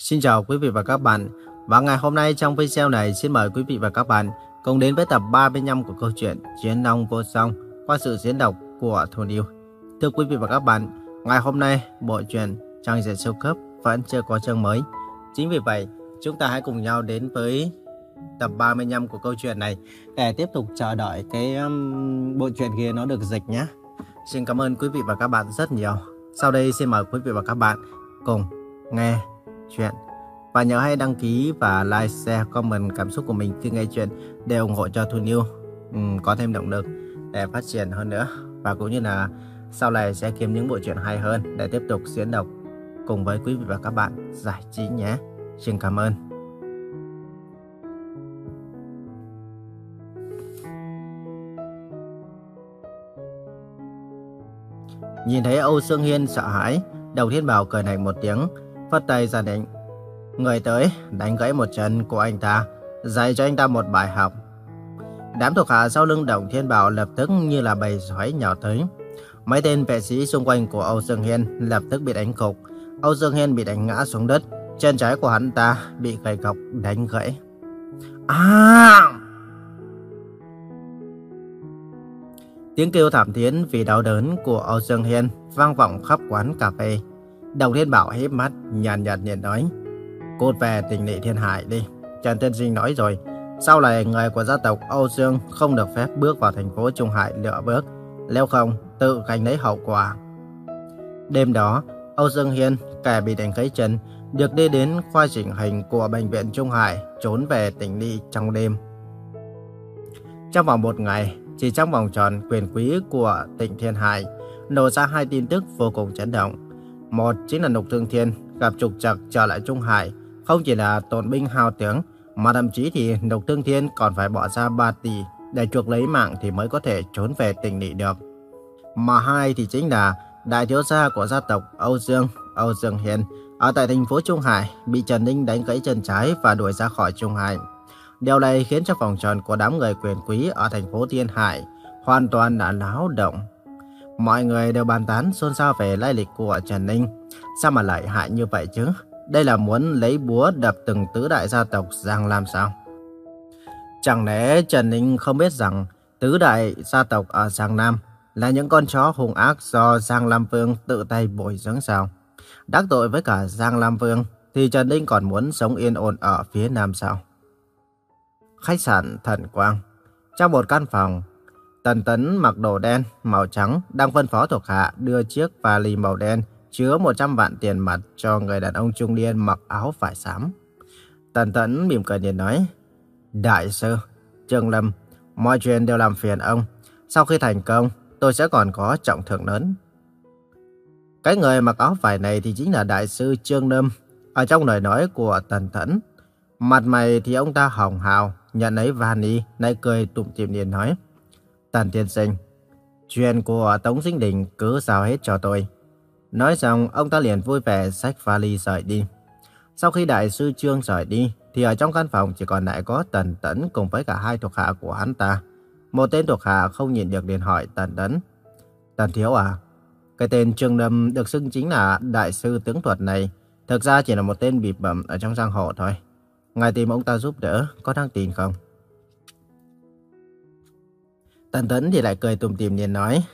Xin chào quý vị và các bạn. Và ngày hôm nay trong video này xin mời quý vị và các bạn cùng đến với tập 35 của câu chuyện Chiến Long Vô Song qua sự diễn đọc của Thu Niu. Thưa quý vị và các bạn, ngày hôm nay bộ truyện Trang diện siêu cấp vẫn chưa có chương mới. Chính vì vậy, chúng ta hãy cùng nhau đến với tập 35 của câu chuyện này để tiếp tục chờ đợi cái um, bộ truyện kia nó được dịch nhé. Xin cảm ơn quý vị và các bạn rất nhiều. Sau đây xin mời quý vị và các bạn cùng nghe truyện. Và nhớ hãy đăng ký và like, share, comment cảm xúc của mình khi nghe chuyện để ủng hộ cho Thu Nhiêu um, ừ, có thêm động lực để phát triển hơn nữa. Và cũng như là sau này sẽ kiếm những bộ truyện hay hơn để tiếp tục diễn đọc cùng với quý vị và các bạn giải trí nhé. Xin cảm ơn. Nhìn thấy Âu Sương Hiên sợ hãi, Đầu Thiên Bảo cười lạnh một tiếng, phất tay ra định. Người tới, đánh gãy một chân của anh ta, dạy cho anh ta một bài học. Đám thuộc hạ sau lưng Đồng Thiên Bảo lập tức như là bầy sói nhào tới. Mấy tên vệ sĩ xung quanh của Âu Dương Hiên lập tức bị đánh cục. Âu Dương Hiên bị đánh ngã xuống đất, chân trái của hắn ta bị gậy cọc đánh gãy. À! Tiếng kêu thảm thiết vì đau đớn của Âu Dương Hiên vang vọng khắp quán cà phê. Đồng Thiên Bảo híp mắt, nhàn nhạt nhìn nói. Cút về tỉnh lỵ thiên hải đi. Trần Thiên Sinh nói rồi, sau này người của gia tộc Âu Dương không được phép bước vào thành phố Trung Hải lựa bước. Nếu không, tự gánh lấy hậu quả. Đêm đó, Âu Dương Hiên, kẻ bị đánh gãy chân, được đi đến khoa chỉnh hình của Bệnh viện Trung Hải, trốn về tỉnh Ly trong đêm. Trong vòng một ngày, chỉ trong vòng tròn quyền quý của tỉnh Thiên Hải, nổ ra hai tin tức vô cùng chấn động. Một chính là Lục Thương Thiên gặp trục trặc trở lại Trung Hải, không chỉ là tổn binh hào tướng, mà thậm chí thì Lục Thương Thiên còn phải bỏ ra 3 tỷ để chuộc lấy mạng thì mới có thể trốn về tỉnh nị được. Mà hai thì chính là đại thiếu gia của gia tộc Âu Dương, Âu Dương Hiền, ở tại thành phố Trung Hải bị Trần Ninh đánh gãy chân trái và đuổi ra khỏi Trung Hải. Điều này khiến cho vòng tròn của đám người quyền quý ở thành phố Thiên Hải hoàn toàn đã náo động. Mọi người đều bàn tán xôn xao về lai lịch của Trần Ninh. Sao mà lại hại như vậy chứ? Đây là muốn lấy búa đập từng tứ đại gia tộc Giang Lam sao? Chẳng lẽ Trần Ninh không biết rằng tứ đại gia tộc ở Giang Nam là những con chó hung ác do Giang Lam Vương tự tay bồi dưỡng sao? Đắc tội với cả Giang Lam Vương thì Trần Ninh còn muốn sống yên ổn ở phía Nam sao? Khách sạn Thần Quang Trong một căn phòng, Tần Tấn mặc đồ đen, màu trắng đang phân phó thuộc hạ đưa chiếc vali màu đen chứa 100 vạn tiền mặt cho người đàn ông trung niên mặc áo vải xám. Tần Tấn mỉm cười nhìn nói, Đại sư, Trương Lâm, mọi chuyện đều làm phiền ông. Sau khi thành công, tôi sẽ còn có trọng thưởng lớn. Cái người mặc áo vải này thì chính là đại sư Trương Lâm. Ở trong lời nói của Tần Tấn, mặt mày thì ông ta hồng hào, nhận lấy vani, nay cười tủm tỉm liền nói. Tần Thiên sinh, chuyện của Tống Sinh Đình cứ giao hết cho tôi. Nói xong, ông ta liền vui vẻ xách vali rời đi. Sau khi đại sư Trương rời đi, thì ở trong căn phòng chỉ còn lại có Tần Tấn cùng với cả hai thuộc hạ của hắn ta. Một tên thuộc hạ không nhìn được liền hỏi Tần Tấn. Tần Thiếu à, cái tên Trương Đâm được xưng chính là đại sư tướng thuật này, thực ra chỉ là một tên bịp bẩm ở trong giang hồ thôi. Ngài tìm ông ta giúp đỡ, có đáng tin không? Tần Tấn thì lại cười tùm tìm liền nói.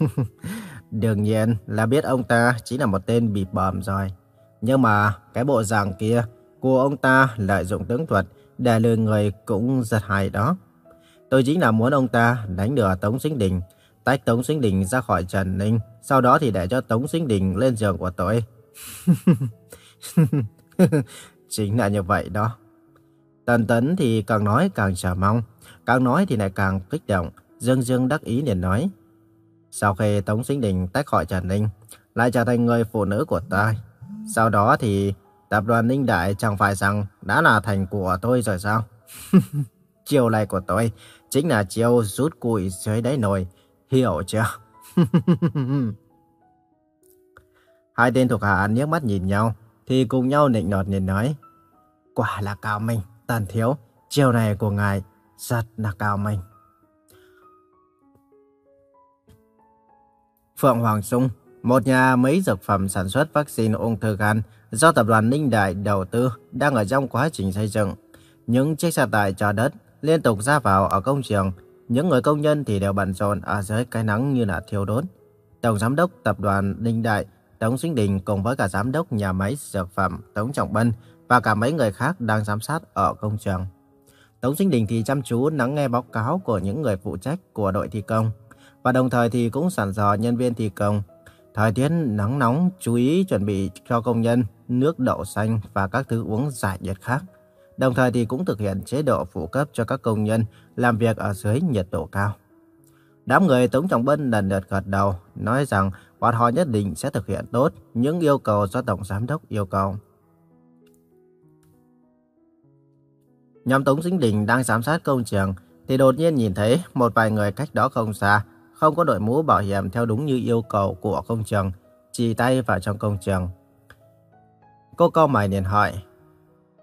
Đương nhiên là biết ông ta chỉ là một tên bị bầm rồi. Nhưng mà cái bộ dạng kia của ông ta lợi dụng tướng thuật để lừa người cũng rất hay đó. Tôi chính là muốn ông ta đánh lừa Tống Sinh Đình, tách Tống Sinh Đình ra khỏi Trần Ninh, sau đó thì để cho Tống Sinh Đình lên giường của tôi. chính là như vậy đó. Tần Tấn thì càng nói càng chờ mong, càng nói thì lại càng kích động, dương dương đắc ý liền nói. Sau khi Tống Sinh Đình tách khỏi Trần Ninh, lại trở thành người phụ nữ của ta. Sau đó thì tập đoàn Ninh Đại chẳng phải rằng đã là thành của tôi rồi sao? chiều này của tôi chính là chiều rút cùi dưới đáy nồi, hiểu chưa? Hai tên thuộc hạ nhếch mắt nhìn nhau, thì cùng nhau nịnh nọt nhìn nói. Quả là cao minh, tàn thiếu, chiều này của ngài rất là cao minh. Phượng Hoàng Sung, một nhà mấy dược phẩm sản xuất vaccine ung thư gan do tập đoàn Ninh Đại đầu tư đang ở trong quá trình xây dựng. Những chiếc xe tải chở đất liên tục ra vào ở công trường, những người công nhân thì đều bận rộn ở dưới cái nắng như là thiêu đốt. Tổng giám đốc tập đoàn Ninh Đại, Tống Sinh Đình cùng với cả giám đốc nhà máy dược phẩm Tống Trọng Bân và cả mấy người khác đang giám sát ở công trường. Tống Sinh Đình thì chăm chú lắng nghe báo cáo của những người phụ trách của đội thi công và đồng thời thì cũng sẵn dò nhân viên thi công. Thời tiết nắng nóng, chú ý chuẩn bị cho công nhân nước đậu xanh và các thứ uống giải nhiệt khác. Đồng thời thì cũng thực hiện chế độ phụ cấp cho các công nhân làm việc ở dưới nhiệt độ cao. Đám người Tống Trọng Bân lần lượt gật đầu, nói rằng bọn họ nhất định sẽ thực hiện tốt những yêu cầu do Tổng Giám đốc yêu cầu. Nhóm Tống Dính Đình đang giám sát công trường thì đột nhiên nhìn thấy một vài người cách đó không xa, không có đội mũ bảo hiểm theo đúng như yêu cầu của công trường, chỉ tay vào trong công trường. Cô câu mày liền hỏi,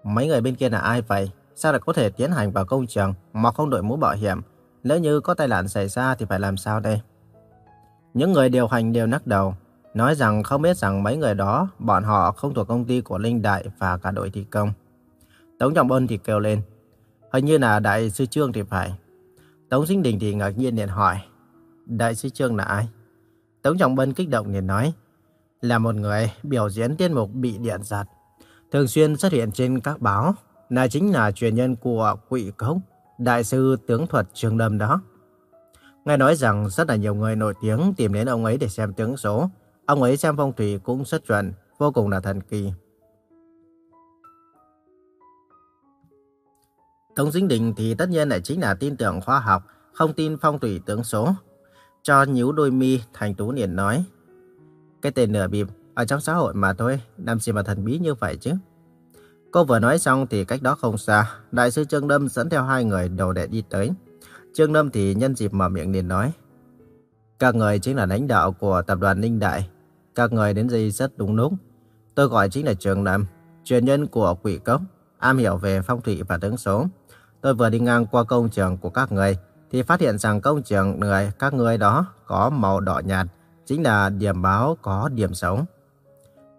mấy người bên kia là ai vậy? Sao lại có thể tiến hành vào công trường mà không đội mũ bảo hiểm? Nếu như có tai nạn xảy ra thì phải làm sao đây? Những người điều hành đều nắc đầu, nói rằng không biết rằng mấy người đó, bọn họ không thuộc công ty của Linh Đại và cả đội thi công. Tống Trọng Ân thì kêu lên, hình như là Đại sư Trương thì phải. Tống Sinh Đình thì ngạc nhiên liền hỏi, Đại sư Trương là ai? Tống Trọng Bân kích động liền nói, là một người biểu diễn tiết mục bị điện giật, thường xuyên xuất hiện trên các báo, là chính là truyền nhân của quỷ cốc, đại sư tướng thuật Trương Lâm đó. Nghe nói rằng rất là nhiều người nổi tiếng tìm đến ông ấy để xem tướng số. Ông ấy xem phong thủy cũng rất chuẩn, vô cùng là thần kỳ. Tống Dính Đình thì tất nhiên lại chính là tin tưởng khoa học, không tin phong thủy tướng số. Cho nhíu đôi mi, Thành Tú liền nói. Cái tên nửa bịp, ở trong xã hội mà thôi, làm gì mà thần bí như vậy chứ. Cô vừa nói xong thì cách đó không xa, Đại sư Trương Đâm dẫn theo hai người đầu đệ đi tới. Trương đâm thì nhân dịp mở miệng liền nói. Các người chính là lãnh đạo của tập đoàn Ninh Đại. Các người đến đây rất đúng lúc. Tôi gọi chính là Trương Lâm, truyền nhân của quỷ cốc, am hiểu về phong thủy và tướng số. Tôi vừa đi ngang qua công trường của các người, thì phát hiện rằng công trường người các người đó có màu đỏ nhạt, chính là điểm báo có điểm sống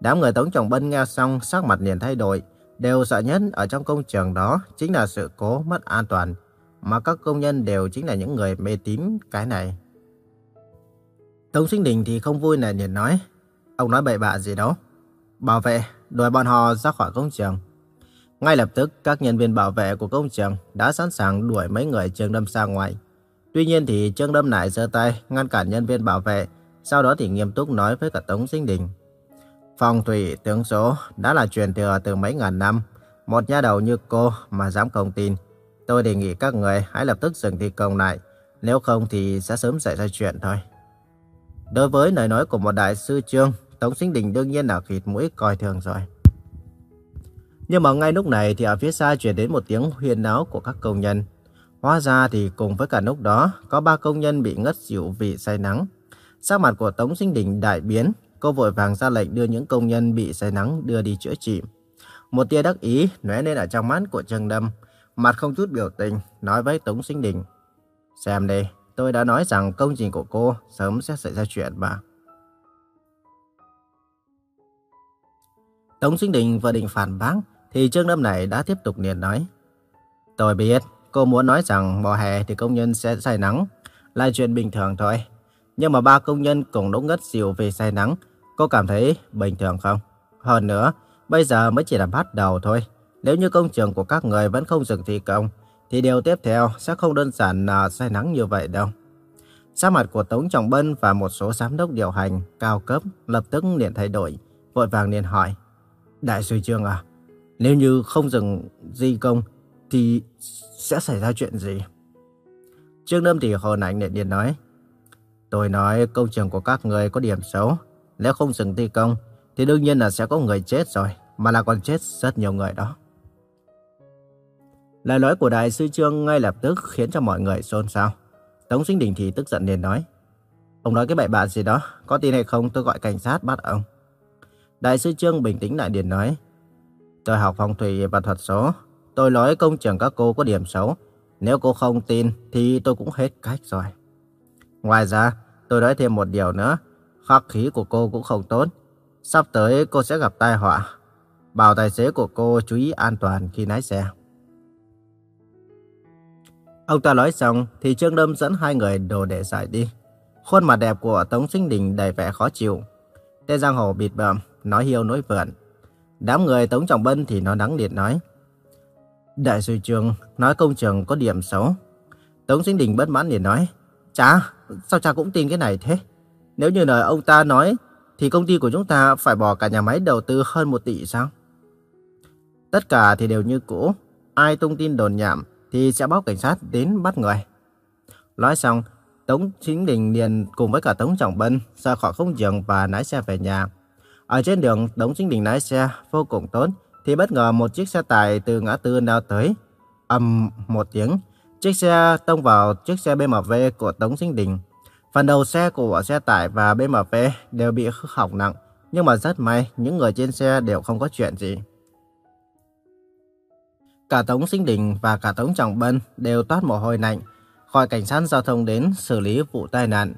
Đám người Tống Trọng Bân nghe xong sắc mặt liền thay đổi, đều sợ nhất ở trong công trường đó chính là sự cố mất an toàn mà các công nhân đều chính là những người mê tín cái này. Tống Sinh Đình thì không vui này liền nói, ông nói bậy bạ gì đó Bảo vệ, đuổi bọn họ ra khỏi công trường. Ngay lập tức, các nhân viên bảo vệ của công trường đã sẵn sàng đuổi mấy người trường Đâm ra ngoài. Tuy nhiên thì Trương Đâm lại giơ tay ngăn cản nhân viên bảo vệ, sau đó thì nghiêm túc nói với cả Tống Sinh Đình. Phong thủy tướng số đã là truyền thừa từ mấy ngàn năm. Một nhà đầu như cô mà dám không tin, Tôi đề nghị các người hãy lập tức dừng thi công lại, nếu không thì sẽ sớm xảy ra chuyện thôi. Đối với lời nói của một đại sư trương, Tống Sinh Đình đương nhiên là khịt mũi coi thường rồi. Nhưng mà ngay lúc này thì ở phía xa truyền đến một tiếng huyên náo của các công nhân. Hóa ra thì cùng với cả lúc đó, có ba công nhân bị ngất xỉu vì say nắng. Sắc mặt của Tống Sinh Đình đại biến, cô vội vàng ra lệnh đưa những công nhân bị say nắng đưa đi chữa trị. Một tia đắc ý lóe lên ở trong mắt của Trương Đâm, mặt không chút biểu tình, nói với Tống Sinh Đình. Xem đây, tôi đã nói rằng công trình của cô sớm sẽ xảy ra chuyện mà. Tống Sinh Đình vừa định phản bác, thì Trương Đâm này đã tiếp tục liền nói. Tôi biết, cô muốn nói rằng mùa hè thì công nhân sẽ say nắng, là chuyện bình thường thôi. Nhưng mà ba công nhân cùng đỗ ngất xỉu vì say nắng, cô cảm thấy bình thường không? Hơn nữa, bây giờ mới chỉ là bắt đầu thôi. Nếu như công trường của các người vẫn không dừng thi công, thì điều tiếp theo sẽ không đơn giản là say nắng như vậy đâu. Sắc mặt của Tống Trọng Bân và một số giám đốc điều hành cao cấp lập tức liền thay đổi, vội vàng liền hỏi. Đại sư Trương à, nếu như không dừng di công thì sẽ xảy ra chuyện gì? Trương Lâm thì hồn ảnh để điện nói. Tôi nói công trường của các người có điểm xấu. Nếu không dừng thi công thì đương nhiên là sẽ có người chết rồi, mà là còn chết rất nhiều người đó. Lời nói của đại sư Trương ngay lập tức khiến cho mọi người xôn xao. Tống Sinh Đình thì tức giận liền nói. Ông nói cái bậy bạ gì đó, có tin hay không tôi gọi cảnh sát bắt ông. Đại sư Trương bình tĩnh lại liền nói. Tôi học phong thủy và thuật số. Tôi nói công trường các cô có điểm xấu. Nếu cô không tin thì tôi cũng hết cách rồi. Ngoài ra, tôi nói thêm một điều nữa. Khắc khí của cô cũng không tốt. Sắp tới cô sẽ gặp tai họa. bảo tài xế của cô chú ý an toàn khi lái xe. Ông ta nói xong thì Trương đâm dẫn hai người đồ để giải đi. Khuôn mặt đẹp của Tống Sinh Đình đầy vẻ khó chịu. Tê Giang Hồ bịt bợm, nói hiêu nói vượn. Đám người Tống Trọng Bân thì nó đắng liệt nói. Đại sư trường nói công trường có điểm xấu. Tống Sinh Đình bất mãn liền nói. Chà, sao cha cũng tin cái này thế? Nếu như lời ông ta nói, thì công ty của chúng ta phải bỏ cả nhà máy đầu tư hơn một tỷ sao? Tất cả thì đều như cũ. Ai tung tin đồn nhảm thì sẽ báo cảnh sát đến bắt người. Nói xong, Tống Chính Đình liền cùng với cả Tống Trọng Bân ra khỏi không trường và lái xe về nhà. Ở trên đường, Tống Chính Đình lái xe vô cùng tốt, thì bất ngờ một chiếc xe tải từ ngã tư lao tới. ầm một tiếng, chiếc xe tông vào chiếc xe BMW của Tống sinh Đình. Phần đầu xe của xe tải và BMW đều bị hư hỏng nặng, nhưng mà rất may những người trên xe đều không có chuyện gì. Cả Tống Sinh Đình và cả Tống Trọng Bân đều toát mồ hôi lạnh, khỏi cảnh sát giao thông đến xử lý vụ tai nạn.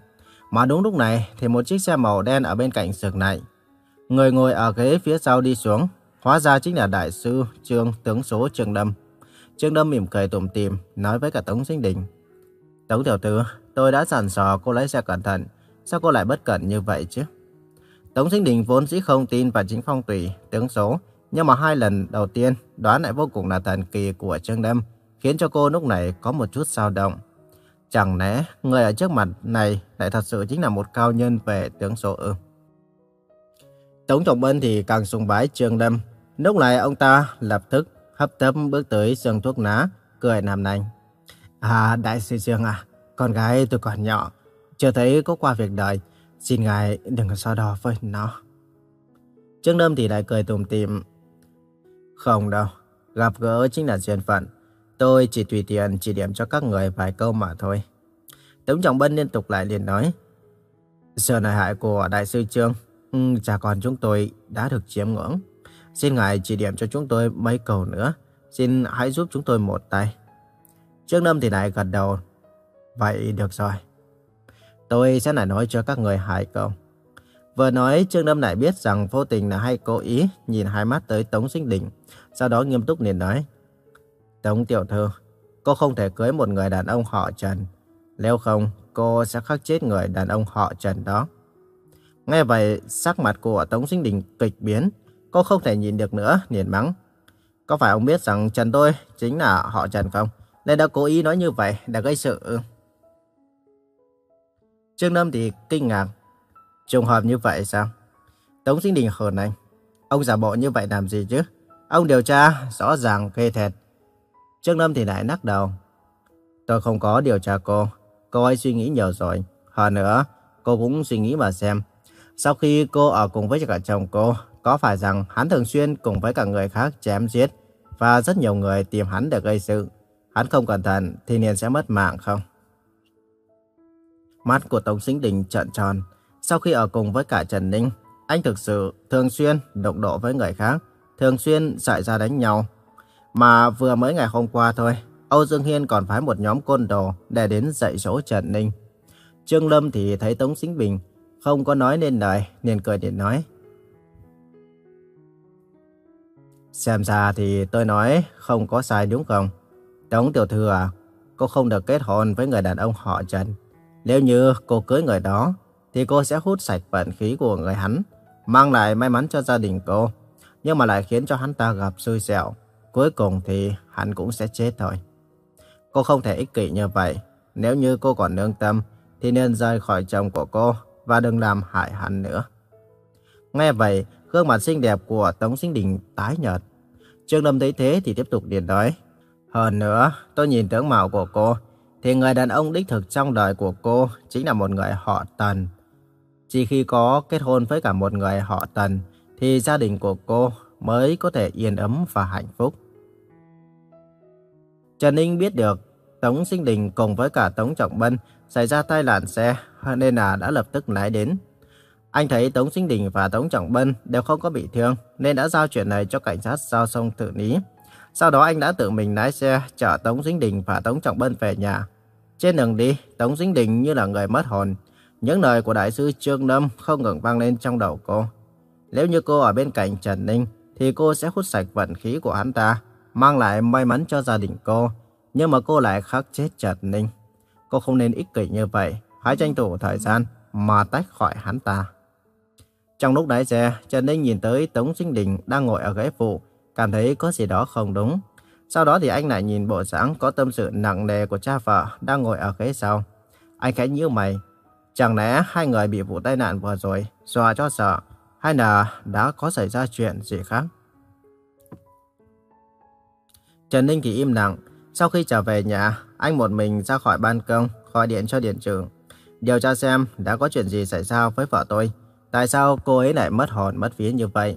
Mà đúng lúc này thì một chiếc xe màu đen ở bên cạnh sườn này Người ngồi ở ghế phía sau đi xuống, hóa ra chính là đại sư Trương tướng số Trương Đâm. Trương Đâm mỉm cười tủm tỉm nói với cả Tống Sinh Đình. Tống tiểu tử, tôi đã dặn dò cô lái xe cẩn thận, sao cô lại bất cẩn như vậy chứ? Tống Sinh Đình vốn dĩ không tin vào chính phong tùy, tướng số, nhưng mà hai lần đầu tiên đoán lại vô cùng là thần kỳ của Trương Đâm, khiến cho cô lúc này có một chút dao động. Chẳng lẽ người ở trước mặt này lại thật sự chính là một cao nhân về tướng số ư? Tống Trọng Bân thì càng sùng bái Trương Đâm. Lúc này ông ta lập tức hấp tấp bước tới sườn thuốc ná, cười nằm nành. À, đại sư Trương à, con gái tôi còn nhỏ, chưa thấy có qua việc đời. Xin ngài đừng có so đo với nó. Trương Đâm thì lại cười tùm tìm. Không đâu, gặp gỡ chính là duyên phận. Tôi chỉ tùy tiện chỉ điểm cho các người vài câu mà thôi. Tống Trọng Bân liên tục lại liền nói. Sự này hại của Đại sư Trương, ừ, cha con chúng tôi đã được chiếm ngưỡng. Xin ngài chỉ điểm cho chúng tôi mấy câu nữa. Xin hãy giúp chúng tôi một tay. Trương Lâm thì lại gật đầu. Vậy được rồi. Tôi sẽ lại nói cho các người hai câu. Vừa nói, Trương Lâm lại biết rằng vô tình là hay cố ý nhìn hai mắt tới Tống Sinh Đình. Sau đó nghiêm túc liền nói. Tống tiểu thư, cô không thể cưới một người đàn ông họ Trần. Nếu không, cô sẽ khắc chết người đàn ông họ Trần đó. Nghe vậy, sắc mặt của Tống Sinh Đình kịch biến. Cô không thể nhìn được nữa, liền mắng. Có phải ông biết rằng Trần tôi chính là họ Trần không? Nên đã cố ý nói như vậy để gây sự. Trương Lâm thì kinh ngạc. Trùng hợp như vậy sao? Tống Sinh Đình hờn anh. Ông giả bộ như vậy làm gì chứ? Ông điều tra rõ ràng ghê thẹt. Trương Lâm thì lại nắc đầu. Tôi không có điều tra cô. Cô ấy suy nghĩ nhiều rồi. Hơn nữa, cô cũng suy nghĩ mà xem. Sau khi cô ở cùng với cả chồng cô, có phải rằng hắn thường xuyên cùng với cả người khác chém giết và rất nhiều người tìm hắn để gây sự. Hắn không cẩn thận thì liền sẽ mất mạng không? Mắt của Tống Sinh Đình trợn tròn. Sau khi ở cùng với cả Trần Ninh, anh thực sự thường xuyên đụng độ với người khác, thường xuyên xảy ra đánh nhau. Mà vừa mới ngày hôm qua thôi, Âu Dương Hiên còn phái một nhóm côn đồ để đến dạy dỗ Trần Ninh. Trương Lâm thì thấy Tống Sinh Bình không có nói nên lời, liền cười điện nói. Xem ra thì tôi nói không có sai đúng không? Tống tiểu thư à, cô không được kết hôn với người đàn ông họ Trần. Nếu như cô cưới người đó, thì cô sẽ hút sạch vận khí của người hắn, mang lại may mắn cho gia đình cô, nhưng mà lại khiến cho hắn ta gặp xui xẻo. Cuối cùng thì hắn cũng sẽ chết thôi. Cô không thể ích kỷ như vậy. Nếu như cô còn nương tâm, thì nên rời khỏi chồng của cô và đừng làm hại hắn nữa. Nghe vậy, gương mặt xinh đẹp của Tống Sinh Đình tái nhợt. Trương Lâm thấy thế thì tiếp tục điện nói. Hơn nữa, tôi nhìn tướng mạo của cô, thì người đàn ông đích thực trong đời của cô chính là một người họ Tần. Chỉ khi có kết hôn với cả một người họ Tần, thì gia đình của cô mới có thể yên ấm và hạnh phúc. Trần Ninh biết được Tống Sinh Đình cùng với cả Tống Trọng Bân xảy ra tai nạn xe nên là đã lập tức lái đến. Anh thấy Tống Sinh Đình và Tống Trọng Bân đều không có bị thương nên đã giao chuyện này cho cảnh sát giao thông tự lý. Sau đó anh đã tự mình lái xe chở Tống Sinh Đình và Tống Trọng Bân về nhà. Trên đường đi, Tống Sinh Đình như là người mất hồn. Những lời của đại sư Trương Lâm không ngừng vang lên trong đầu cô. Nếu như cô ở bên cạnh Trần Ninh thì cô sẽ hút sạch vận khí của hắn ta, mang lại may mắn cho gia đình cô. Nhưng mà cô lại khắc chết Trần Ninh. Cô không nên ích kỷ như vậy, hãy tranh thủ thời gian mà tách khỏi hắn ta. Trong lúc lái xe, Trần Ninh nhìn tới Tống Sinh Đình đang ngồi ở ghế phụ, cảm thấy có gì đó không đúng. Sau đó thì anh lại nhìn bộ dáng có tâm sự nặng nề của cha vợ đang ngồi ở ghế sau. Anh khẽ nhíu mày. Chẳng lẽ hai người bị vụ tai nạn vừa rồi dọa cho sợ, hay là đã có xảy ra chuyện gì khác? Trần Ninh thì im lặng. Sau khi trở về nhà, anh một mình ra khỏi ban công, gọi điện cho Điện trưởng. Điều tra xem đã có chuyện gì xảy ra với vợ tôi. Tại sao cô ấy lại mất hồn mất vía như vậy?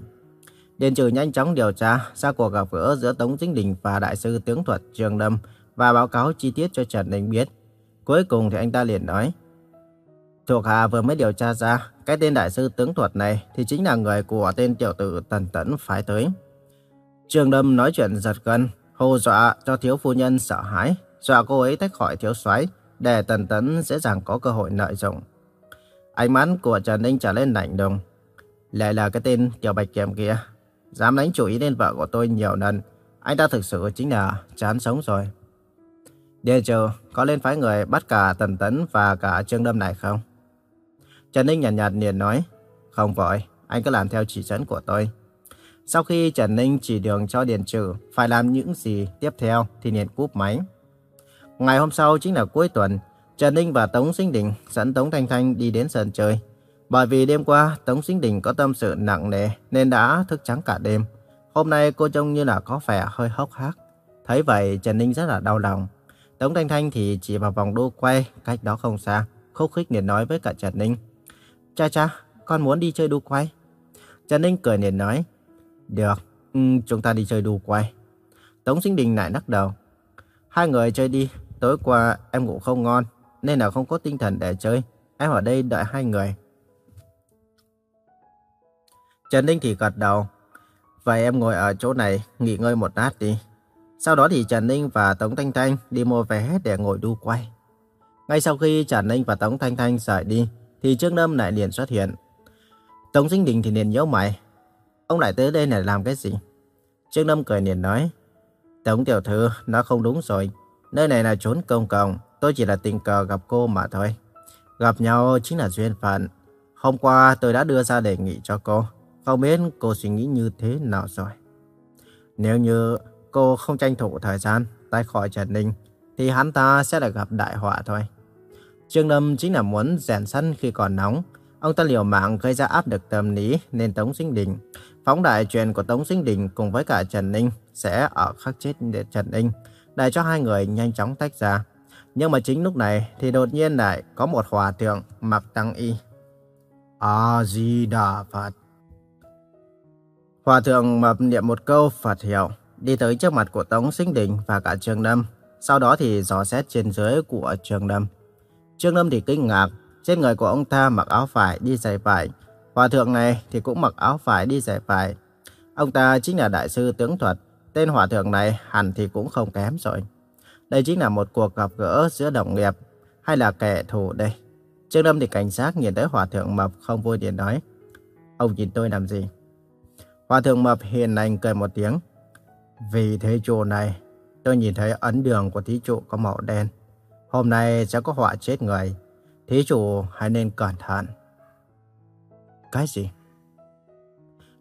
Điền trừ nhanh chóng điều tra ra cuộc gặp gỡ giữa Tống Chính Đình và Đại sư Tướng Thuật Trường Lâm và báo cáo chi tiết cho Trần Ninh biết. Cuối cùng thì anh ta liền nói, Thuộc hạ vừa mới điều tra ra, cái tên Đại sư Tướng Thuật này thì chính là người của tên tiểu tử Tần Tấn phái tới. Trường Lâm nói chuyện giật gân, hù dọa cho thiếu phu nhân sợ hãi, dọa cô ấy tách khỏi thiếu soái để Tần Tấn dễ dàng có cơ hội lợi dụng. Ánh mắt của Trần Ninh trở lên lạnh lùng. Lại là cái tên Tiểu Bạch Kiểm kia. Dám đánh chủ ý lên vợ của tôi nhiều lần. Anh ta thực sự chính là chán sống rồi. Điền trừ, có lên phái người bắt cả Tần Tấn và cả Trương Đâm này không? Trần Ninh nhàn nhạt, nhạt liền nói. Không vội, anh cứ làm theo chỉ dẫn của tôi. Sau khi Trần Ninh chỉ đường cho Điền Trừ phải làm những gì tiếp theo thì liền cúp máy. Ngày hôm sau chính là cuối tuần, Trần Ninh và Tống Sinh Đình dẫn Tống Thanh Thanh đi đến sân chơi. Bởi vì đêm qua Tống Sinh Đình có tâm sự nặng nề nên đã thức trắng cả đêm. Hôm nay cô trông như là có vẻ hơi hốc hác. Thấy vậy Trần Ninh rất là đau lòng. Tống Thanh Thanh thì chỉ vào vòng đô quay cách đó không xa. Khúc khích liền nói với cả Trần Ninh. Cha cha, con muốn đi chơi đu quay. Trần Ninh cười liền nói. Được, ừ, chúng ta đi chơi đu quay. Tống Sinh Đình lại lắc đầu. Hai người chơi đi, tối qua em ngủ không ngon nên là không có tinh thần để chơi. Em ở đây đợi hai người. Trần Ninh thì gật đầu. Vậy em ngồi ở chỗ này nghỉ ngơi một lát đi. Sau đó thì Trần Ninh và Tống Thanh Thanh đi mua vé để ngồi đu quay. Ngay sau khi Trần Ninh và Tống Thanh Thanh rời đi, thì Trương Lâm lại liền xuất hiện. Tống Sinh Đình thì liền nhớ mày. Ông lại tới đây này làm cái gì? Trương Lâm cười liền nói. Tống Tiểu Thư, nó không đúng rồi. Nơi này là trốn công cộng, tôi chỉ là tình cờ gặp cô mà thôi. Gặp nhau chính là duyên phận. Hôm qua tôi đã đưa ra đề nghị cho cô. Không biết cô suy nghĩ như thế nào rồi. Nếu như cô không tranh thủ thời gian tách khỏi Trần Ninh, thì hắn ta sẽ là gặp đại họa thôi. Trương Lâm chính là muốn rèn sân khi còn nóng. Ông ta liều mạng gây ra áp lực tâm lý nên Tống Sinh Đình. Phóng đại chuyện của Tống Sinh Đình cùng với cả Trần Ninh sẽ ở khắc chết để Trần Ninh, để cho hai người nhanh chóng tách ra. Nhưng mà chính lúc này thì đột nhiên lại có một hòa thượng mặc tăng y. A-di-đà Phật. Hòa thượng mập niệm một câu Phật hiệu, đi tới trước mặt của Tống Sinh Đình và cả Trương Lâm. Sau đó thì dò xét trên dưới của Trương Lâm. Trương Lâm thì kinh ngạc, trên người của ông ta mặc áo phải đi giày phải. Hòa thượng này thì cũng mặc áo phải đi giày phải. Ông ta chính là đại sư tướng thuật, tên hòa thượng này hẳn thì cũng không kém rồi. Đây chính là một cuộc gặp gỡ giữa đồng nghiệp hay là kẻ thù đây. Trương Lâm thì cảnh giác nhìn tới hòa thượng mập không vui điện nói. Ông nhìn tôi làm gì? Hòa thượng mập hiền lành cười một tiếng. Vì thế chỗ này, tôi nhìn thấy ấn đường của thí chủ có màu đen. Hôm nay sẽ có họa chết người. Thí chủ hãy nên cẩn thận. Cái gì?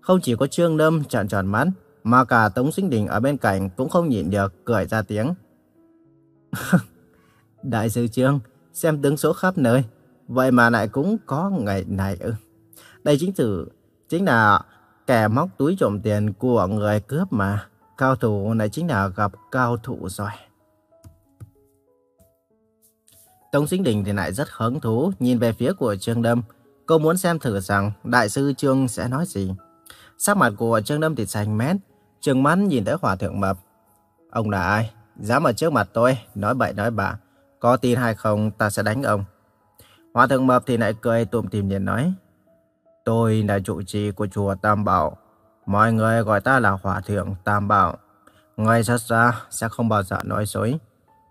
Không chỉ có Trương Lâm trợn tròn mắt, mà cả Tống Sinh Đình ở bên cạnh cũng không nhịn được cười ra tiếng. Đại sư Trương, xem tướng số khắp nơi, vậy mà lại cũng có ngày này ư. Đây chính tử chính là kẻ móc túi trộm tiền của người cướp mà. Cao thủ này chính là gặp cao thủ rồi. Tống Sinh Đình thì lại rất hứng thú nhìn về phía của Trương Đâm. Cô muốn xem thử rằng đại sư Trương sẽ nói gì. Sắc mặt của Trương Đâm thì xanh mét, trừng mắt nhìn tới hòa thượng mập. Ông là ai? Dám ở trước mặt tôi, nói bậy nói bạ. Có tin hay không ta sẽ đánh ông. Hòa thượng mập thì lại cười tùm tìm liền nói. Tôi là trụ trì của chùa Tam Bảo. Mọi người gọi ta là Hòa thượng Tam Bảo. Người xuất ra sẽ không bao giờ nói dối.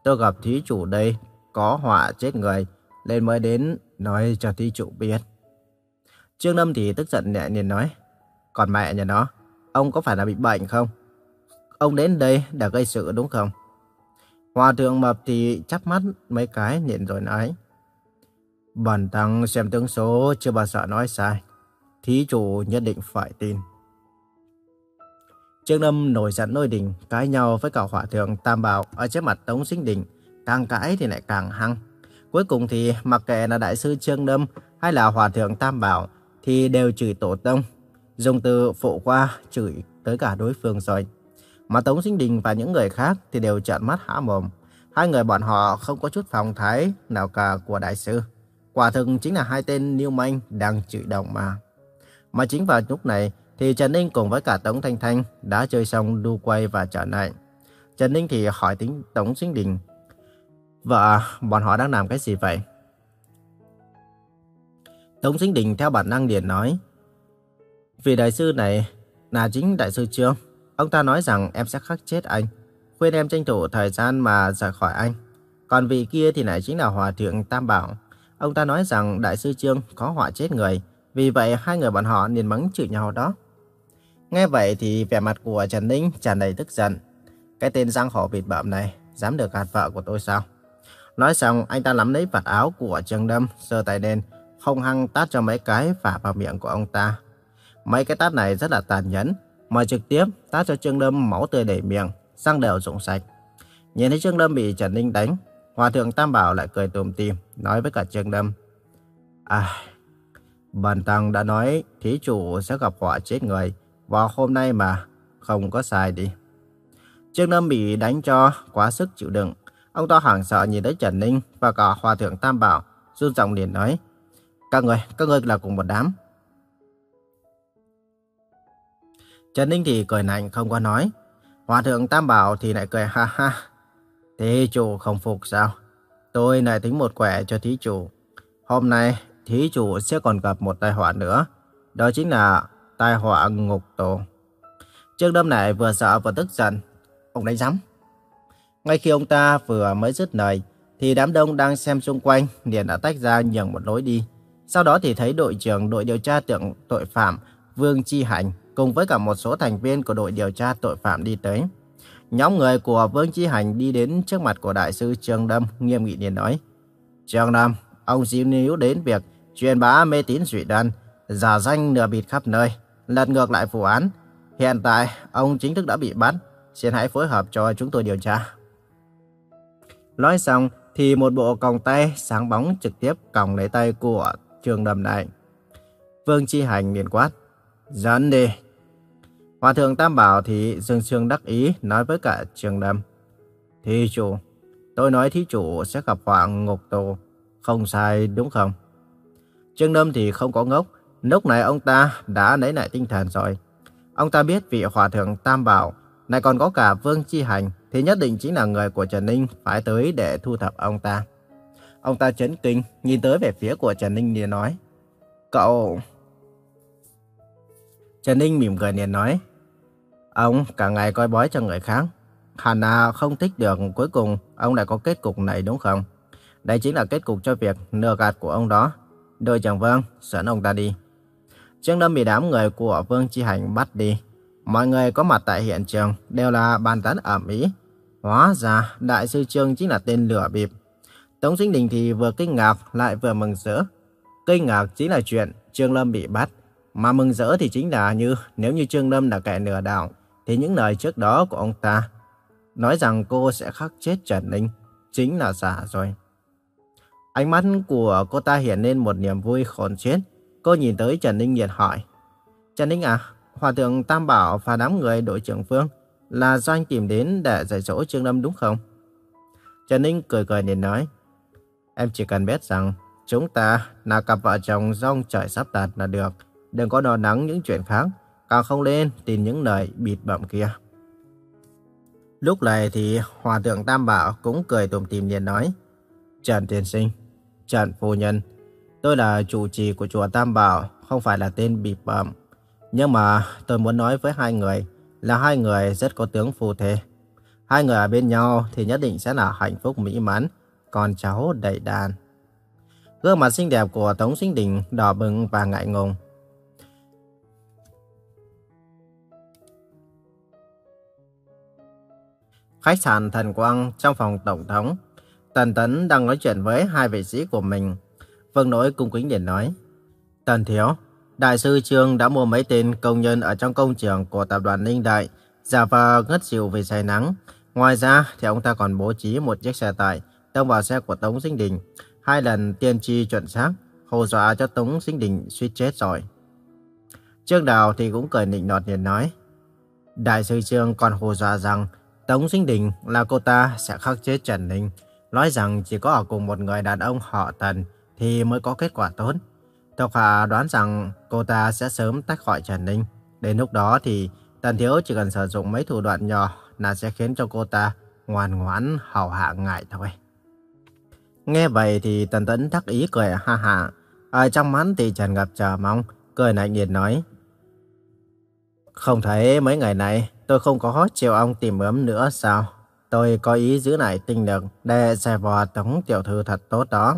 Tôi gặp thí chủ đây có họa chết người, nên mới đến nói cho thí chủ biết. Trương Lâm thì tức giận nhẹ liền nói, còn mẹ nhà nó, ông có phải là bị bệnh không? Ông đến đây để gây sự đúng không? Hòa thượng mập thì chắp mắt mấy cái nhìn rồi nói. Bản tăng xem tướng số chưa bao giờ nói sai. Thí chủ nhất định phải tin. Trương Lâm nổi giận nôi đình, cãi nhau với cả hòa thượng Tam Bảo ở trước mặt Tống Sinh Đình. Càng cãi thì lại càng hăng. Cuối cùng thì mặc kệ là đại sư Trương Lâm hay là hòa thượng Tam Bảo thì đều chửi tổ tông. Dùng từ phụ qua chửi tới cả đối phương rồi. Mà Tống Sinh Đình và những người khác thì đều trợn mắt há mồm. Hai người bọn họ không có chút phòng thái nào cả của đại sư. Quả thực chính là hai tên Niu Manh đang chửi đồng mà. Mà chính vào lúc này thì Trần Ninh cùng với cả Tống Thanh Thanh đã chơi xong đu quay và trở lại. Trần Ninh thì hỏi tính Tống Sinh Đình. Vợ, bọn họ đang làm cái gì vậy? Tống Sinh Đình theo bản năng liền nói. Vì đại sư này là chính đại sư Trương. Ông ta nói rằng em sẽ khắc chết anh. Khuyên em tranh thủ thời gian mà rời khỏi anh. Còn vị kia thì lại chính là Hòa Thượng Tam Bảo. Ông ta nói rằng đại sư Trương có họa chết người. Vì vậy hai người bọn họ liền mắng chửi nhau đó. Nghe vậy thì vẻ mặt của Trần Ninh tràn đầy tức giận. Cái tên giang hồ vịt bợm này dám được gạt vợ của tôi sao? Nói xong anh ta nắm lấy vạt áo của Trương Đâm, sơ tay lên, không hăng tát cho mấy cái phả vào miệng của ông ta. Mấy cái tát này rất là tàn nhẫn, mà trực tiếp tát cho Trương Đâm máu tươi đầy miệng, răng đều rụng sạch. Nhìn thấy Trương Đâm bị Trần Ninh đánh, Hòa thượng Tam Bảo lại cười tùm tìm, nói với cả Trương Đâm. À, Bản Tăng đã nói thí chủ sẽ gặp họa chết người vào hôm nay mà, không có sai đi. Trương Đâm bị đánh cho quá sức chịu đựng. Ông ta hoảng sợ nhìn thấy Trần Ninh và cả Hòa thượng Tam Bảo, run giọng liền nói. Các người, các người là cùng một đám. Trần Ninh thì cười lạnh không có nói. Hòa thượng Tam Bảo thì lại cười ha ha. Thí chủ không phục sao? Tôi lại tính một quẻ cho thí chủ. Hôm nay, thí chủ sẽ còn gặp một tai họa nữa. Đó chính là tai họa ngục tù. Trương Đâm này vừa sợ vừa tức giận. Ông đánh giám. Ngay khi ông ta vừa mới dứt lời, thì đám đông đang xem xung quanh liền đã tách ra nhường một lối đi. Sau đó thì thấy đội trưởng đội điều tra tượng tội phạm Vương Chi Hành cùng với cả một số thành viên của đội điều tra tội phạm đi tới. Nhóm người của Vương Chi Hành đi đến trước mặt của đại sư Trương Đâm nghiêm nghị liền nói. Trương Đâm, ông dính níu đến việc truyền bá mê tín dị đoan, giả danh nửa bịt khắp nơi, lật ngược lại vụ án. Hiện tại, ông chính thức đã bị bắt. Xin hãy phối hợp cho chúng tôi điều tra. Nói xong, thì một bộ còng tay sáng bóng trực tiếp còng lấy tay của Trương Đâm này. Vương Chi Hành liền quát. Dẫn đi. Hòa thượng Tam Bảo thì dương sương đắc ý nói với cả Trường Đâm. Thí chủ, tôi nói thí chủ sẽ gặp họa ngục tù. Không sai đúng không? Trương Đâm thì không có ngốc. Lúc này ông ta đã lấy lại tinh thần rồi. Ông ta biết vị hòa thượng Tam Bảo này còn có cả Vương Chi Hành thì nhất định chính là người của Trần Ninh phải tới để thu thập ông ta. Ông ta chấn kinh, nhìn tới về phía của Trần Ninh thì nói. Cậu... Trần Ninh mỉm cười liền nói. Ông, cả ngày coi bói cho người khác. Hẳn là không thích được cuối cùng ông lại có kết cục này đúng không? Đây chính là kết cục cho việc nửa gạt của ông đó. Đội trưởng Vương dẫn ông ta đi. Trương Lâm bị đám người của Vương Chi Hành bắt đi. Mọi người có mặt tại hiện trường đều là bàn tán ẩm ý. Hóa ra đại sư Trương chính là tên lửa bịp. Tống Sinh Đình thì vừa kinh ngạc lại vừa mừng rỡ. Kinh ngạc chính là chuyện Trương Lâm bị bắt. Mà mừng rỡ thì chính là như nếu như Trương Lâm là kẻ nửa đảo thì những lời trước đó của ông ta nói rằng cô sẽ khắc chết Trần Ninh chính là giả rồi. Ánh mắt của cô ta hiện lên một niềm vui khôn xiết Cô nhìn tới Trần Ninh nhiệt hỏi. Trần Ninh à, Hòa thượng Tam Bảo và đám người đội trưởng Phương là do anh tìm đến để dạy dỗ Trương Lâm đúng không? Trần Ninh cười cười liền nói. Em chỉ cần biết rằng chúng ta là cặp vợ chồng rong trời sắp đặt là được. Đừng có lo nắng những chuyện khác, càng không lên tìm những lời bịt bậm kia. Lúc này thì Hòa thượng Tam Bảo cũng cười tủm tìm liền nói. Trần Tiên Sinh, Trần Phu Nhân, tôi là chủ trì của chùa Tam Bảo, không phải là tên bịp bậm. Nhưng mà tôi muốn nói với hai người là hai người rất có tướng phù thế, Hai người ở bên nhau thì nhất định sẽ là hạnh phúc mỹ mãn, con cháu đầy đàn. Gương mặt xinh đẹp của Tống Sinh Đình đỏ bừng và ngại ngùng. Khách sạn Thần Quang trong phòng Tổng thống. Tần Tấn đang nói chuyện với hai vị sĩ của mình. Vương Nỗi cung kính điện nói. Tần Thiếu, Đại sư Trương đã mua mấy tên công nhân ở trong công trường của tập đoàn Ninh Đại, giả vờ ngất xỉu vì say nắng. Ngoài ra thì ông ta còn bố trí một chiếc xe tải tông vào xe của Tống Sinh Đình. Hai lần tiên tri chuẩn xác, hồ dọa cho Tống Sinh Đình suýt chết rồi. Trương Đào thì cũng cười nịnh nọt liền nói. Đại sư Trương còn hồ dọa rằng Tống Sinh Đình là cô ta sẽ khắc chế Trần Ninh. Nói rằng chỉ có ở cùng một người đàn ông họ Tần thì mới có kết quả tốt. Thuộc hạ đoán rằng cô ta sẽ sớm tách khỏi Trần Ninh. Đến lúc đó thì Tần Thiếu chỉ cần sử dụng mấy thủ đoạn nhỏ là sẽ khiến cho cô ta ngoan ngoãn hầu hạ ngại thôi. Nghe vậy thì Tần Tấn đắc ý cười ha ha. Ở trong mắt thì tràn ngập chờ mong, cười lạnh nhiệt nói. Không thấy mấy ngày này tôi không có chiều ông tìm ấm nữa sao? Tôi có ý giữ lại tinh lực để xe vò tống tiểu thư thật tốt đó.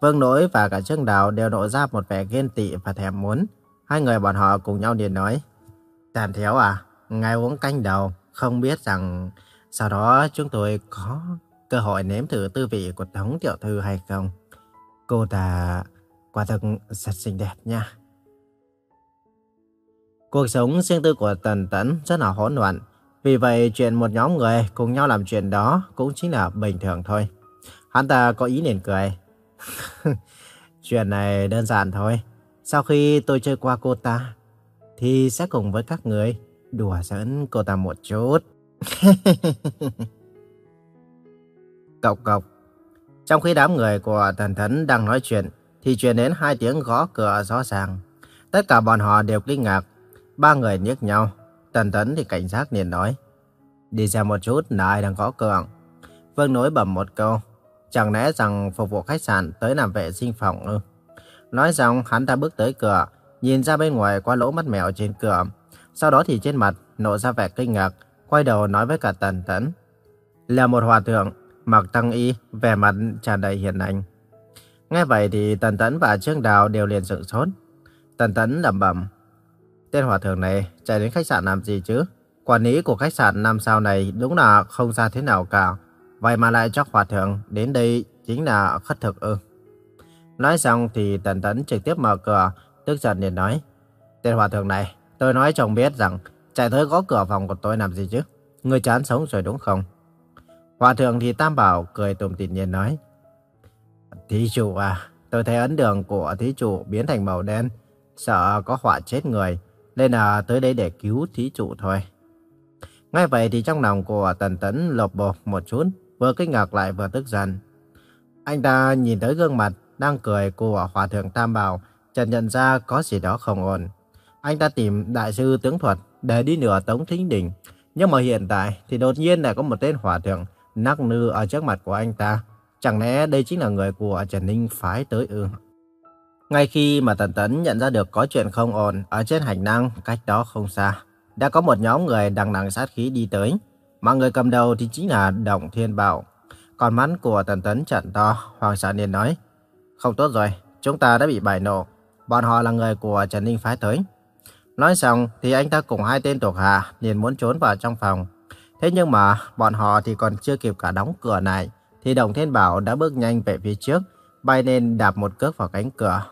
Vương Nỗi và cả Trương Đào đều nộ ra một vẻ ghen tị và thèm muốn. Hai người bọn họ cùng nhau liền nói. Tàn thiếu à, ngài uống canh đầu, không biết rằng sau đó chúng tôi có cơ hội nếm thử tư vị của Tống Tiểu Thư hay không. Cô ta quả thực rất xinh đẹp nha. Cuộc sống riêng tư của Tần Tấn rất là hỗn loạn. Vì vậy chuyện một nhóm người cùng nhau làm chuyện đó cũng chính là bình thường thôi. Hắn ta có ý liền cười. chuyện này đơn giản thôi. Sau khi tôi chơi qua cô ta, thì sẽ cùng với các người đùa giỡn cô ta một chút. cộc cộc. Trong khi đám người của Tần Thấn đang nói chuyện, thì truyền đến hai tiếng gõ cửa rõ ràng. Tất cả bọn họ đều kinh ngạc. Ba người nhếch nhau. Tần Tấn thì cảnh giác liền nói. Đi xem một chút là ai đang có cường. Vương nối bẩm một câu. Chẳng lẽ rằng phục vụ khách sạn tới làm vệ sinh phòng ư? Nói xong hắn ta bước tới cửa, nhìn ra bên ngoài qua lỗ mắt mèo trên cửa. Sau đó thì trên mặt nộ ra vẻ kinh ngạc, quay đầu nói với cả Tần Tấn. Là một hòa thượng, mặc tăng y, vẻ mặt tràn đầy hiền lành. Nghe vậy thì Tần Tấn và Trương Đào đều liền sửng sốt. Tần Tấn lẩm bẩm. Tên hòa thượng này chạy đến khách sạn làm gì chứ? Quản lý của khách sạn năm sao này đúng là không ra thế nào cả. Vậy mà lại cho hòa thượng đến đây chính là khất thực ư. Nói xong thì Tần Tấn trực tiếp mở cửa, tức giận liền nói. Tên hòa thượng này, tôi nói chồng biết rằng chạy tới gõ cửa phòng của tôi làm gì chứ? Người chán sống rồi đúng không? Hòa thượng thì Tam Bảo cười tùm tỉm nhiên nói. Thí chủ à, tôi thấy ấn đường của thí chủ biến thành màu đen, sợ có họa chết người, nên là tới đây để cứu thí chủ thôi. Ngay vậy thì trong lòng của Tần Tấn lột bột một chút, vừa kinh ngạc lại vừa tức giận. Anh ta nhìn tới gương mặt đang cười của Hòa Thượng Tam Bảo, chợt nhận ra có gì đó không ổn. Anh ta tìm đại sư tướng thuật để đi nửa tống thính đỉnh, nhưng mà hiện tại thì đột nhiên lại có một tên Hòa Thượng nắc nư ở trước mặt của anh ta. Chẳng lẽ đây chính là người của Trần Ninh phái tới ư? Ngay khi mà Tần Tấn nhận ra được có chuyện không ổn ở trên hành lang cách đó không xa, đã có một nhóm người đằng đằng sát khí đi tới. Mà người cầm đầu thì chính là Động Thiên Bảo. Còn mắt của Tần Tấn trận to, Hoàng Sản liền nói, Không tốt rồi, chúng ta đã bị bài nổ. Bọn họ là người của Trần Ninh phái tới. Nói xong thì anh ta cùng hai tên thuộc hạ liền muốn trốn vào trong phòng. Thế nhưng mà bọn họ thì còn chưa kịp cả đóng cửa này, thì Đồng Thiên Bảo đã bước nhanh về phía trước, bay lên đạp một cước vào cánh cửa.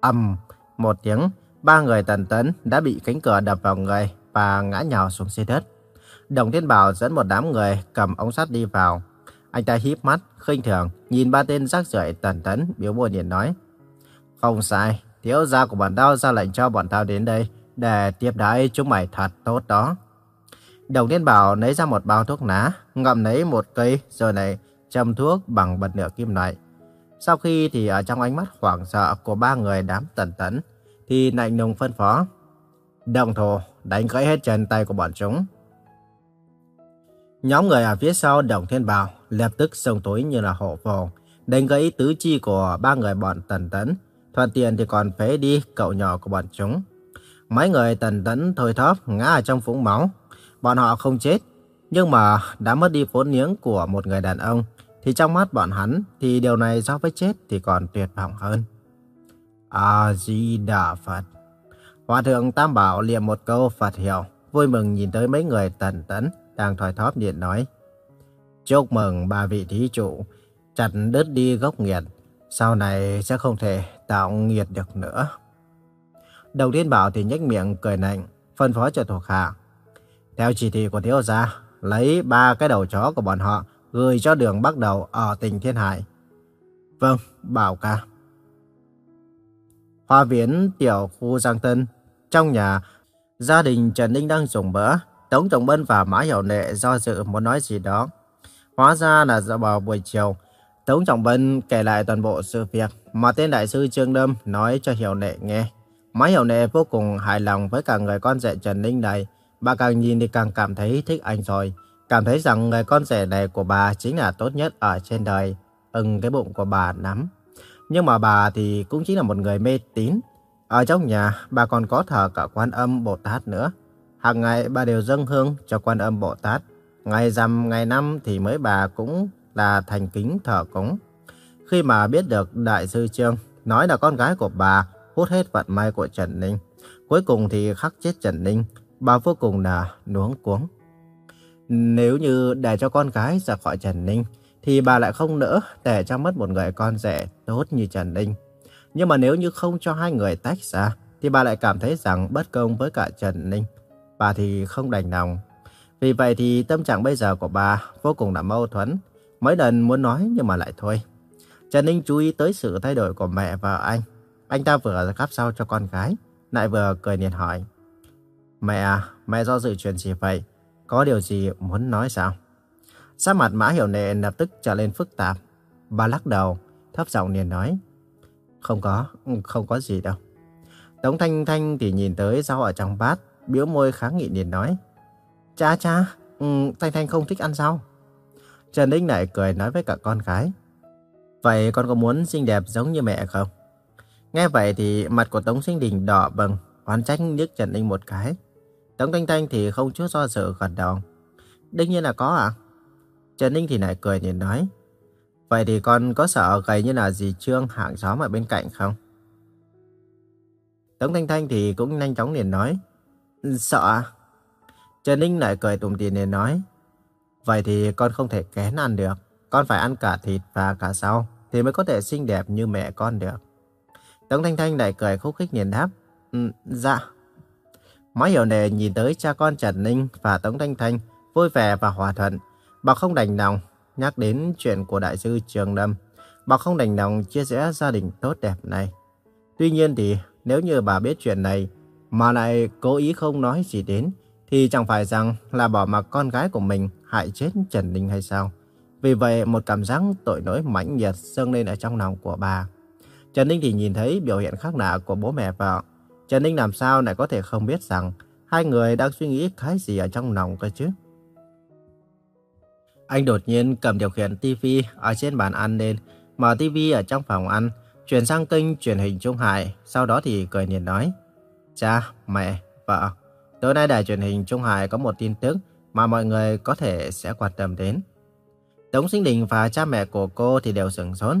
ầm một tiếng, ba người tần tấn đã bị cánh cửa đập vào người và ngã nhào xuống xe đất. Đồng Thiên Bảo dẫn một đám người cầm ống sắt đi vào. Anh ta híp mắt, khinh thường, nhìn ba tên rác rưởi tần tấn, biểu môi nhìn nói. Không sai, thiếu gia của bọn tao ra lệnh cho bọn tao đến đây để tiếp đãi chúng mày thật tốt đó. Đồng Thiên Bảo lấy ra một bao thuốc lá, ngậm lấy một cây rồi này châm thuốc bằng bật lửa kim loại. Sau khi thì ở trong ánh mắt hoảng sợ của ba người đám tần tấn, thì lạnh lùng phân phó. Đồng thổ đánh gãy hết chân tay của bọn chúng. Nhóm người ở phía sau Đồng Thiên Bảo lập tức xông tối như là hộ vồ, đánh gãy tứ chi của ba người bọn tần tấn, thuận tiện thì còn phế đi cậu nhỏ của bọn chúng. Mấy người tần tấn thôi thóp ngã ở trong vũng máu. Bọn họ không chết, nhưng mà đã mất đi vốn liếng của một người đàn ông, thì trong mắt bọn hắn thì điều này so với chết thì còn tuyệt vọng hơn. A-di-đà Phật Hòa thượng Tam Bảo liệm một câu Phật hiệu, vui mừng nhìn tới mấy người tần tấn, đang thoi thóp điện nói. Chúc mừng ba vị thí chủ, chặt đứt đi gốc nghiệt, sau này sẽ không thể tạo nghiệt được nữa. Đầu tiên Bảo thì nhếch miệng cười lạnh, phân phó cho thuộc hạ. Theo chỉ thị của thiếu gia, lấy ba cái đầu chó của bọn họ gửi cho đường bắt đầu ở tỉnh Thiên Hải. Vâng, bảo ca. Hoa viễn tiểu khu Giang Tân, trong nhà, gia đình Trần Ninh đang dùng bữa. Tống Trọng Bân và Mã Hiểu Nệ do dự muốn nói gì đó. Hóa ra là vào buổi chiều, Tống Trọng Bân kể lại toàn bộ sự việc mà tên đại sư Trương Đâm nói cho Hiểu Nệ nghe. Mã Hiểu Nệ vô cùng hài lòng với cả người con rể Trần Ninh này. Bà càng nhìn thì càng cảm thấy thích anh rồi. Cảm thấy rằng người con rể này của bà chính là tốt nhất ở trên đời. Ưng cái bụng của bà lắm. Nhưng mà bà thì cũng chính là một người mê tín. Ở trong nhà, bà còn có thờ cả quan âm Bồ Tát nữa. Hàng ngày bà đều dâng hương cho quan âm Bồ Tát. Ngày rằm, ngày năm thì mới bà cũng là thành kính thờ cúng. Khi mà biết được Đại sư Trương nói là con gái của bà hút hết vận may của Trần Ninh, cuối cùng thì khắc chết Trần Ninh, bà vô cùng là nuống cuống. Nếu như để cho con gái ra khỏi Trần Ninh, thì bà lại không nỡ để cho mất một người con rể tốt như Trần Ninh. Nhưng mà nếu như không cho hai người tách ra, thì bà lại cảm thấy rằng bất công với cả Trần Ninh. Bà thì không đành lòng. Vì vậy thì tâm trạng bây giờ của bà vô cùng là mâu thuẫn. Mấy lần muốn nói nhưng mà lại thôi. Trần Ninh chú ý tới sự thay đổi của mẹ và anh. Anh ta vừa gắp sau cho con gái, lại vừa cười niềm hỏi. Mẹ à, mẹ do dự chuyện gì vậy? Có điều gì muốn nói sao? Sắc mặt Mã Hiểu Nệ lập tức trở lên phức tạp. Bà lắc đầu, thấp giọng liền nói. Không có, không có gì đâu. Tống Thanh Thanh thì nhìn tới rau ở trong bát, biếu môi kháng nghị liền nói. Cha cha, ừ, Thanh Thanh không thích ăn rau. Trần đinh lại cười nói với cả con gái. Vậy con có muốn xinh đẹp giống như mẹ không? Nghe vậy thì mặt của Tống Sinh Đình đỏ bừng, oán trách nhức Trần đinh một cái. Tống Thanh Thanh thì không chút do dự gật đầu. Đương nhiên là có ạ. À? Trần Ninh thì lại cười nhìn nói. Vậy thì con có sợ gầy như là dì Trương hạng gió ở bên cạnh không? Tống Thanh Thanh thì cũng nhanh chóng liền nói. Sợ à? Trần Ninh lại cười tủm tỉm liền nói. Vậy thì con không thể kén ăn được. Con phải ăn cả thịt và cả rau thì mới có thể xinh đẹp như mẹ con được. Tống Thanh Thanh lại cười khúc khích liền đáp. Ừ, dạ. Má hiểu nề nhìn tới cha con Trần Ninh và Tống Thanh Thanh, vui vẻ và hòa thuận. Bà không đành lòng nhắc đến chuyện của đại sư Trường Lâm. Bà không đành lòng chia sẻ gia đình tốt đẹp này. Tuy nhiên thì, nếu như bà biết chuyện này, mà lại cố ý không nói gì đến, thì chẳng phải rằng là bỏ mặc con gái của mình hại chết Trần Ninh hay sao? Vì vậy, một cảm giác tội lỗi mãnh liệt dâng lên ở trong lòng của bà. Trần Ninh thì nhìn thấy biểu hiện khác lạ của bố mẹ vợ. Trần Ninh làm sao lại có thể không biết rằng hai người đang suy nghĩ cái gì ở trong lòng cơ chứ? Anh đột nhiên cầm điều khiển TV ở trên bàn ăn lên, mở TV ở trong phòng ăn, chuyển sang kênh truyền hình Trung Hải, sau đó thì cười nhìn nói. Cha, mẹ, vợ, tối nay đài truyền hình Trung Hải có một tin tức mà mọi người có thể sẽ quan tâm đến. Tống Sinh Đình và cha mẹ của cô thì đều sửng sốt,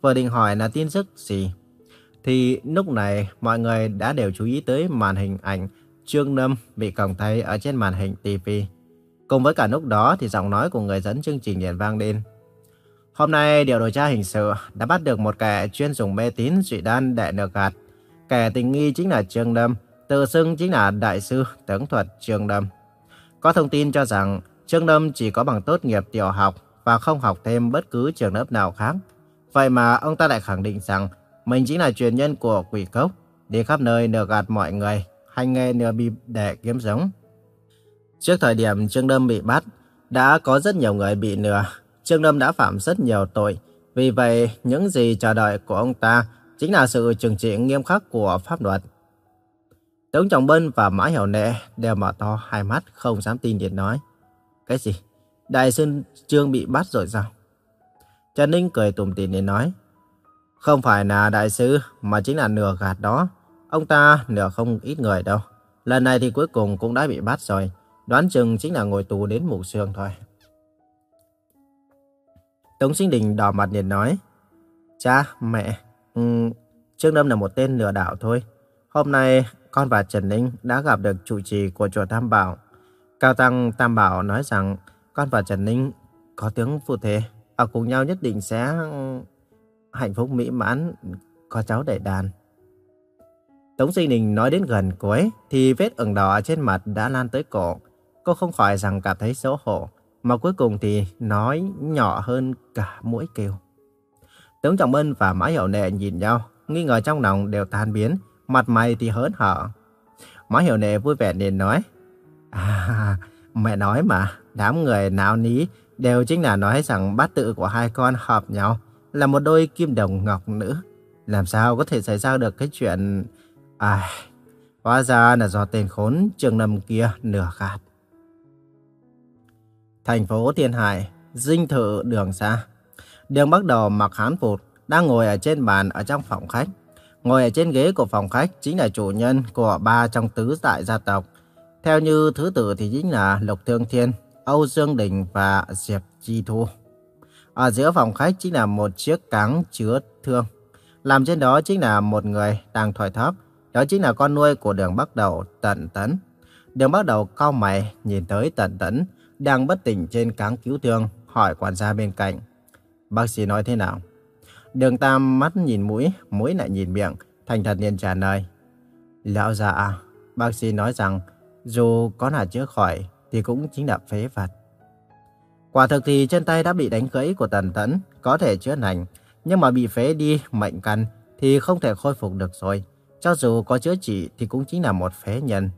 vừa định hỏi là tin tức gì. Thì lúc này mọi người đã đều chú ý tới màn hình ảnh Trương Lâm bị còng tay ở trên màn hình TV. Cùng với cả lúc đó thì giọng nói của người dẫn chương trình liền vang lên. Hôm nay điều điều tra hình sự đã bắt được một kẻ chuyên dùng mê tín dị đoan để lừa gạt. Kẻ tình nghi chính là Trương Lâm, tự xưng chính là đại sư tướng thuật Trương Lâm. Có thông tin cho rằng Trương Lâm chỉ có bằng tốt nghiệp tiểu học và không học thêm bất cứ trường lớp nào khác. Vậy mà ông ta lại khẳng định rằng mình chính là truyền nhân của quỷ cốc, đi khắp nơi lừa gạt mọi người, hành nghề lừa bịp để kiếm sống. Trước thời điểm Trương Đâm bị bắt, đã có rất nhiều người bị lừa. Trương Đâm đã phạm rất nhiều tội. Vì vậy, những gì chờ đợi của ông ta chính là sự trừng trị nghiêm khắc của pháp luật. Tống Trọng Bân và Mã Hiểu Nệ đều mở to hai mắt không dám tin điện nói. Cái gì? Đại sư Trương bị bắt rồi sao? Trần Ninh cười tủm tỉm để nói. Không phải là đại sứ mà chính là nửa gạt đó. Ông ta nửa không ít người đâu. Lần này thì cuối cùng cũng đã bị bắt rồi. Đoán chừng chính là ngồi tù đến mù sương thôi. Tống Sinh Đình đỏ mặt liền nói. Cha, mẹ, um, Trương Đâm là một tên lừa đảo thôi. Hôm nay con và Trần Ninh đã gặp được chủ trì của chùa Tam Bảo. Cao Tăng Tam Bảo nói rằng con và Trần Ninh có tiếng phụ thể, ở cùng nhau nhất định sẽ hạnh phúc mỹ mãn, có cháu đầy đàn. Tống Sinh Đình nói đến gần cuối thì vết ửng đỏ trên mặt đã lan tới cổ. Cô không khỏi rằng cảm thấy xấu hổ, mà cuối cùng thì nói nhỏ hơn cả mũi kêu. Tống Trọng minh và Mã Hiểu Nệ nhìn nhau, nghi ngờ trong lòng đều tan biến, mặt mày thì hớn hở. Mã Hiểu Nệ vui vẻ liền nói, À, mẹ nói mà, đám người nào ní đều chính là nói rằng bát tự của hai con hợp nhau là một đôi kim đồng ngọc nữ. Làm sao có thể xảy ra được cái chuyện... À, hóa ra là do tên khốn trường nằm kia nửa gạt. Thành phố Thiên Hải, dinh thự đường xa. Đường bắt đầu mặc hán phục, đang ngồi ở trên bàn ở trong phòng khách. Ngồi ở trên ghế của phòng khách chính là chủ nhân của ba trong tứ đại gia tộc. Theo như thứ tự thì chính là Lục Thương Thiên, Âu Dương Đình và Diệp Chi Thu. Ở giữa phòng khách chính là một chiếc cáng chứa thương. Làm trên đó chính là một người đang thổi thóp. Đó chính là con nuôi của đường bắt đầu Tận Tấn. Đường bắt đầu cau mày nhìn tới Tận Tấn đang bất tỉnh trên cáng cứu thương, hỏi quản gia bên cạnh. Bác sĩ nói thế nào? Đường Tam mắt nhìn mũi, mũi lại nhìn miệng, thành thật liền trả lời. Lão già, à, bác sĩ nói rằng dù có là chữa khỏi thì cũng chính là phế vật. Quả thực thì chân tay đã bị đánh gãy của Tần Tẫn có thể chữa lành, nhưng mà bị phế đi mệnh căn thì không thể khôi phục được rồi. Cho dù có chữa trị thì cũng chính là một phế nhân.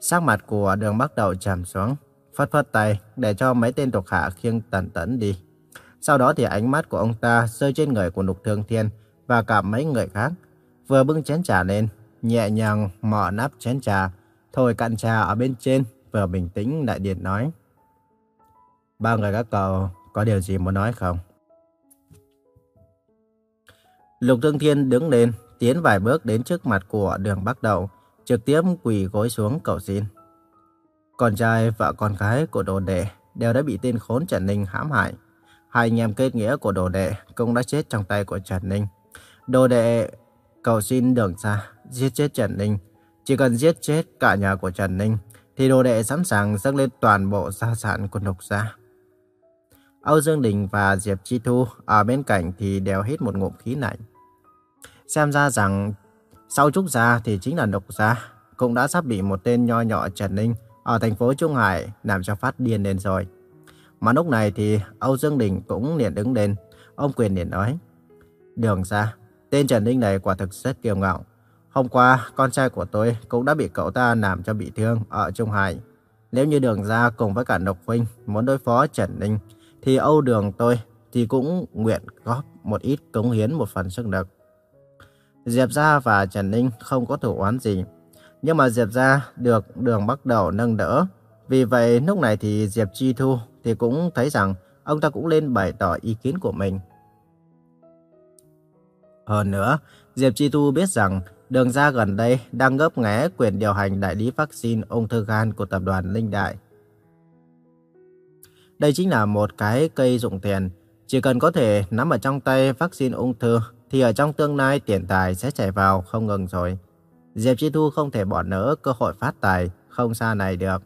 Sắc mặt của đường bắt đầu trầm xuống, phất phất tay để cho mấy tên thuộc hạ khiêng Tần Tẫn đi. Sau đó thì ánh mắt của ông ta rơi trên người của Lục Thương Thiên và cả mấy người khác. Vừa bưng chén trà lên, nhẹ nhàng mở nắp chén trà, thôi cạn trà ở bên trên, vừa bình tĩnh lại điện nói. Ba người các cậu có điều gì muốn nói không? Lục Thương Thiên đứng lên, tiến vài bước đến trước mặt của đường Bắc Đậu, trực tiếp quỳ gối xuống cầu xin. Con trai và con gái của đồ đệ đều đã bị tên khốn Trần Ninh hãm hại. Hai anh em kết nghĩa của đồ đệ cũng đã chết trong tay của Trần Ninh. Đồ đệ cầu xin đường xa, giết chết Trần Ninh. Chỉ cần giết chết cả nhà của Trần Ninh, thì đồ đệ sẵn sàng dâng lên toàn bộ gia sản của Lục Gia. Âu Dương Đình và Diệp Chi Thu ở bên cạnh thì đều hít một ngụm khí lạnh. Xem ra rằng sau Trúc Gia thì chính là Độc Gia, cũng đã sắp bị một tên nho nhỏ Trần Ninh ở thành phố Trung Hải làm cho phát điên lên rồi. Mà lúc này thì Âu Dương Đình cũng liền đứng lên, ông quyền liền nói. Đường Gia, tên Trần Ninh này quả thực rất kiêu ngạo. Hôm qua, con trai của tôi cũng đã bị cậu ta làm cho bị thương ở Trung Hải. Nếu như đường Gia cùng với cả Độc Huynh muốn đối phó Trần Ninh, thì Âu Đường tôi thì cũng nguyện góp một ít cống hiến một phần sức lực. Diệp Gia và Trần Ninh không có thủ oán gì, nhưng mà Diệp Gia được đường bắt đầu nâng đỡ. Vì vậy lúc này thì Diệp Chi Thu thì cũng thấy rằng ông ta cũng lên bày tỏ ý kiến của mình. Hơn nữa, Diệp Chi Thu biết rằng đường Gia gần đây đang ngấp nghé quyền điều hành đại lý vaccine ung thư gan của tập đoàn Linh Đại. Đây chính là một cái cây dụng tiền. Chỉ cần có thể nắm ở trong tay vaccine ung thư thì ở trong tương lai tiền tài sẽ chảy vào không ngừng rồi. Diệp Chi Thu không thể bỏ lỡ cơ hội phát tài không xa này được.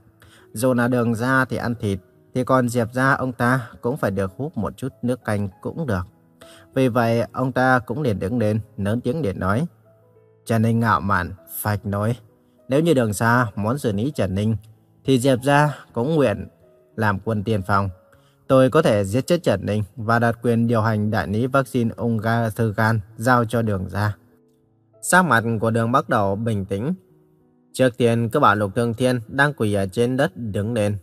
Dù là đường ra thì ăn thịt, thì còn Diệp ra ông ta cũng phải được hút một chút nước canh cũng được. Vì vậy, ông ta cũng liền đứng lên, lớn tiếng điện nói. Trần Ninh ngạo mạn, phạch nói. Nếu như đường xa muốn xử lý Trần Ninh, thì Diệp ra cũng nguyện làm quân tiên phong. Tôi có thể giết chết Trần Ninh và đặt quyền điều hành đại lý vaccine Unga thư gan giao cho đường ra. Sắc mặt của đường bắt đầu bình tĩnh. Trước tiên, các bạn Lục Thương Thiên đang quỳ ở trên đất đứng lên.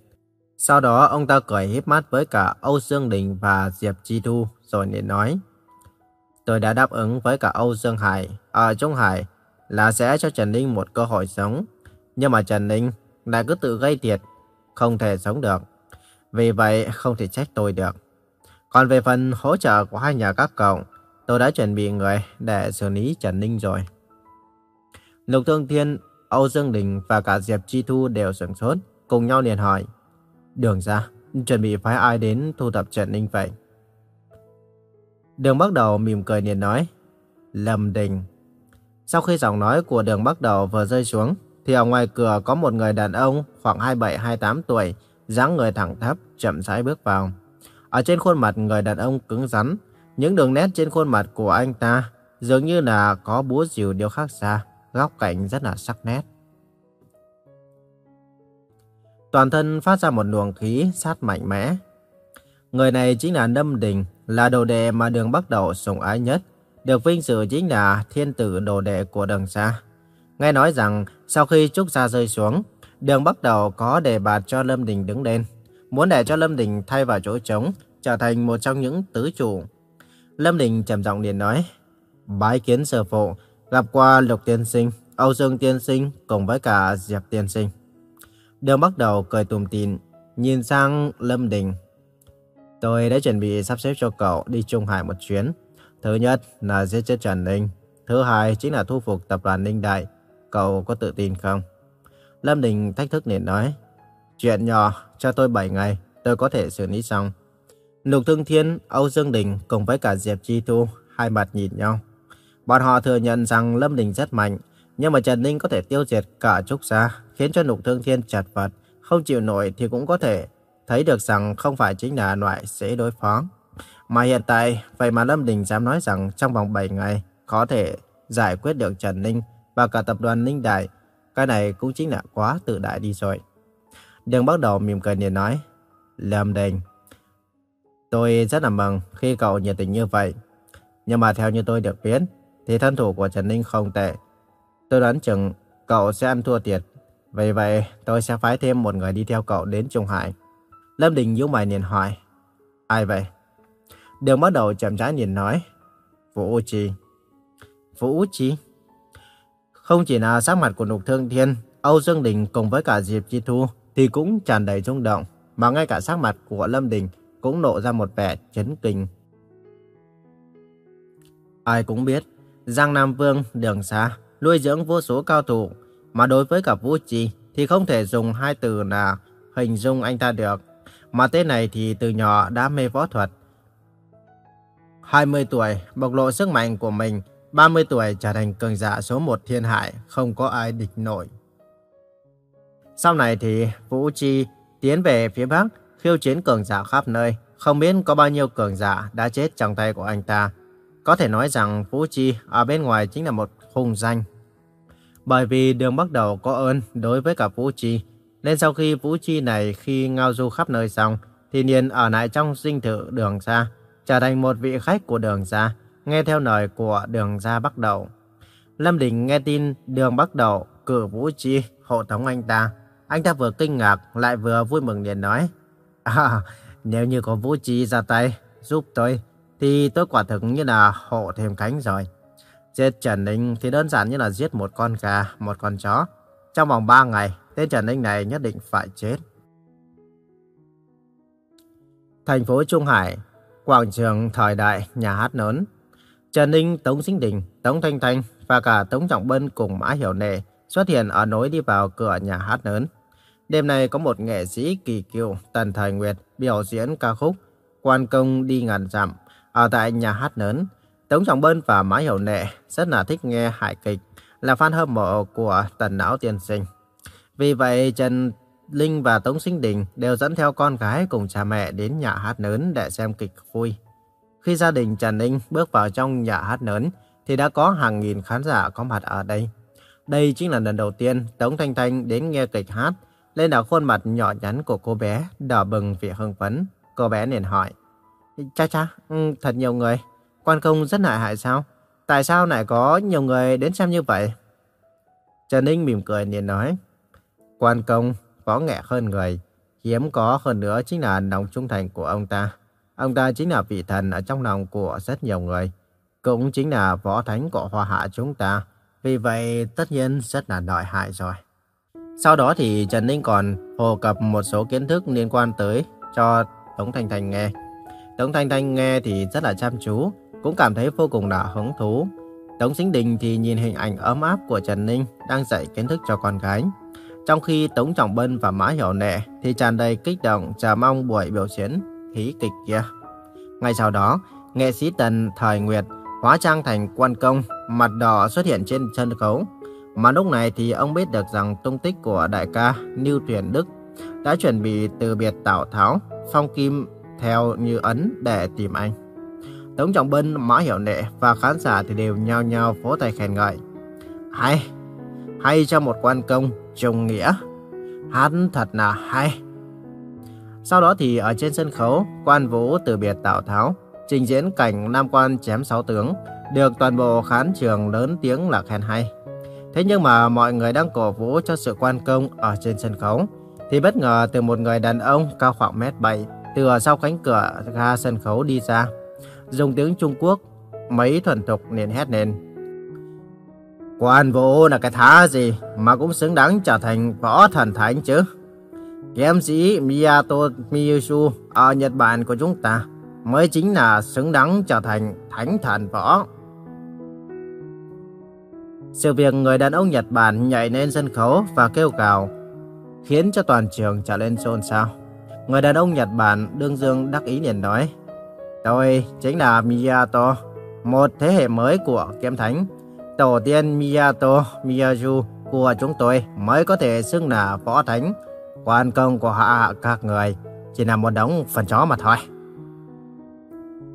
Sau đó, ông ta cười híp mắt với cả Âu Dương Đình và Diệp Chi Thu rồi nên nói. Tôi đã đáp ứng với cả Âu Dương Hải ở Trung Hải là sẽ cho Trần Ninh một cơ hội sống. Nhưng mà Trần Ninh lại cứ tự gây thiệt, không thể sống được. Vì vậy không thể trách tôi được. Còn về phần hỗ trợ của hai nhà các cậu, tôi đã chuẩn bị người để xử lý Trần Ninh rồi. Lục Thương Thiên, Âu Dương Đình và cả Diệp Chi Thu đều sửng sốt, cùng nhau liền hỏi. Đường ra, chuẩn bị phái ai đến thu thập Trần Ninh vậy? Đường bắt đầu mỉm cười liền nói. Lâm Đình. Sau khi giọng nói của đường bắt đầu vừa rơi xuống, thì ở ngoài cửa có một người đàn ông khoảng 27-28 tuổi, dáng người thẳng thấp, chậm rãi bước vào. Ở trên khuôn mặt người đàn ông cứng rắn, những đường nét trên khuôn mặt của anh ta dường như là có búa rìu điêu khắc ra, góc cạnh rất là sắc nét. Toàn thân phát ra một luồng khí sát mạnh mẽ. Người này chính là Nâm Đình, là đồ đệ mà đường bắt đầu sủng ái nhất, được vinh dự chính là thiên tử đồ đệ của đường xa. Nghe nói rằng sau khi trúc gia rơi xuống, đường bắt đầu có đề bạt cho Lâm Đình đứng lên, muốn để cho Lâm Đình thay vào chỗ trống, trở thành một trong những tứ chủ. Lâm Đình trầm giọng liền nói, bái kiến sở phụ, gặp qua Lục Tiên Sinh, Âu Dương Tiên Sinh cùng với cả Diệp Tiên Sinh. Đường bắt đầu cười tùm tìm, nhìn sang Lâm Đình. Tôi đã chuẩn bị sắp xếp cho cậu đi Trung Hải một chuyến. Thứ nhất là giết chết Trần Ninh. Thứ hai chính là thu phục tập đoàn Ninh Đại. Cậu có tự tin không? Lâm Đình thách thức liền nói. Chuyện nhỏ, cho tôi 7 ngày, tôi có thể xử lý xong. Lục Thương Thiên, Âu Dương Đình cùng với cả Diệp Chi Thu hai mặt nhìn nhau. Bọn họ thừa nhận rằng Lâm Đình rất mạnh, nhưng mà Trần Ninh có thể tiêu diệt cả Trúc Gia, khiến cho Lục Thương Thiên chật vật, không chịu nổi thì cũng có thể thấy được rằng không phải chính là loại dễ đối phó. Mà hiện tại, vậy mà Lâm Đình dám nói rằng trong vòng 7 ngày có thể giải quyết được Trần Ninh và cả tập đoàn Ninh Đại. Cái này cũng chính là quá tự đại đi rồi. Đường bắt đầu mỉm cười liền nói, Lâm Đình, tôi rất là mừng khi cậu nhiệt tình như vậy. Nhưng mà theo như tôi được biết, thì thân thủ của Trần Ninh không tệ. Tôi đoán chừng cậu sẽ ăn thua thiệt. Vì vậy, tôi sẽ phái thêm một người đi theo cậu đến Trung Hải. Lâm Đình nhíu mày liền hỏi, ai vậy? Đường bắt đầu chậm rãi nhìn nói, Vũ U Chi. Vũ Chi? Không chỉ là sắc mặt của Lục Thương Thiên, Âu Dương Đình cùng với cả Diệp Chi Thu thì cũng tràn đầy rung động, mà ngay cả sắc mặt của Lâm Đình cũng lộ ra một vẻ chấn kinh. Ai cũng biết, Giang Nam Vương đường xa nuôi dưỡng vô số cao thủ, mà đối với cả Vũ Chi thì không thể dùng hai từ là hình dung anh ta được. Mà tên này thì từ nhỏ đã mê võ thuật. 20 tuổi, bộc lộ sức mạnh của mình 30 tuổi trở thành cường giả số 1 thiên hải, không có ai địch nổi. Sau này thì Vũ Chi tiến về phía Bắc, khiêu chiến cường giả khắp nơi. Không biết có bao nhiêu cường giả đã chết trong tay của anh ta. Có thể nói rằng Vũ Chi ở bên ngoài chính là một hùng danh. Bởi vì đường bắt đầu có ơn đối với cả Vũ Chi, nên sau khi Vũ Chi này khi ngao du khắp nơi xong, thì liền ở lại trong dinh thự đường xa, trở thành một vị khách của đường xa nghe theo lời của đường gia bắt đầu. Lâm Đình nghe tin đường bắt đầu cử Vũ Chi hộ tống anh ta. Anh ta vừa kinh ngạc lại vừa vui mừng liền nói. À, nếu như có Vũ Chi ra tay giúp tôi, thì tôi quả thực như là hộ thêm cánh rồi. Giết Trần Ninh thì đơn giản như là giết một con gà, một con chó. Trong vòng 3 ngày, tên Trần Ninh này nhất định phải chết. Thành phố Trung Hải, quảng trường thời đại, nhà hát lớn. Trần Ninh, Tống Sinh Đình, Tống Thanh Thanh và cả Tống Trọng Bân cùng Mã Hiểu Nệ xuất hiện ở nối đi vào cửa nhà hát lớn. Đêm nay có một nghệ sĩ kỳ kiều Tần Thời Nguyệt biểu diễn ca khúc Quan công đi ngàn dặm ở tại nhà hát lớn. Tống Trọng Bân và Mã Hiểu Nệ rất là thích nghe hài kịch, là fan hâm mộ của Tần Não Tiên Sinh. Vì vậy Trần Linh và Tống Sinh Đình đều dẫn theo con gái cùng cha mẹ đến nhà hát lớn để xem kịch vui. Khi gia đình Trần Ninh bước vào trong nhà hát lớn, thì đã có hàng nghìn khán giả có mặt ở đây. Đây chính là lần đầu tiên Tống Thanh Thanh đến nghe kịch hát, lên là khuôn mặt nhỏ nhắn của cô bé, đỏ bừng vì hưng phấn. Cô bé liền hỏi, Cha cha, ừ, thật nhiều người, quan công rất nại hại sao? Tại sao lại có nhiều người đến xem như vậy? Trần Ninh mỉm cười liền nói, Quan công có nghệ hơn người, hiếm có hơn nữa chính là lòng trung thành của ông ta. Ông ta chính là vị thần ở trong lòng của rất nhiều người. Cũng chính là võ thánh của hoa hạ chúng ta. Vì vậy tất nhiên rất là nội hại rồi. Sau đó thì Trần Ninh còn hồ cập một số kiến thức liên quan tới cho Tống Thanh Thanh nghe. Tống Thanh Thanh nghe thì rất là chăm chú, cũng cảm thấy vô cùng là hứng thú. Tống Sinh Đình thì nhìn hình ảnh ấm áp của Trần Ninh đang dạy kiến thức cho con gái. Trong khi Tống Trọng Bân và Mã Hiểu Nệ thì tràn đầy kích động chờ mong buổi biểu diễn hí kịch kia. Ngay sau đó, nghệ sĩ Tần Thời Nguyệt hóa trang thành quan công, mặt đỏ xuất hiện trên sân khấu. Mà lúc này thì ông biết được rằng tung tích của đại ca Niu Tuyển Đức đã chuẩn bị từ biệt Tào Tháo, Phong Kim theo như ấn để tìm anh. Tống Trọng Bân, Mã Hiểu Nệ và khán giả thì đều nhao nhao vỗ tay khen ngợi. Hay, hay cho một quan công, trùng nghĩa. Hát thật là hay. Sau đó thì ở trên sân khấu, quan vũ từ biệt Tào Tháo, trình diễn cảnh Nam Quan chém sáu tướng, được toàn bộ khán trường lớn tiếng là khen hay. Thế nhưng mà mọi người đang cổ vũ cho sự quan công ở trên sân khấu, thì bất ngờ từ một người đàn ông cao khoảng mét bảy từ sau cánh cửa ga sân khấu đi ra, dùng tiếng Trung Quốc mấy thuần thục liền hét lên. Quan vũ là cái thá gì mà cũng xứng đáng trở thành võ thần thánh chứ? Kiếm sĩ Miyato Miyushu ở Nhật Bản của chúng ta mới chính là xứng đáng trở thành thánh thần võ. Sự việc người đàn ông Nhật Bản nhảy lên sân khấu và kêu gào khiến cho toàn trường trở lên xôn xao. Người đàn ông Nhật Bản đương dương đắc ý liền nói Tôi chính là Miyato, một thế hệ mới của kiếm thánh. Tổ tiên Miyato Miyazu của chúng tôi mới có thể xưng là võ thánh. Quan công của họ các người chỉ là một đống phần chó mà thôi.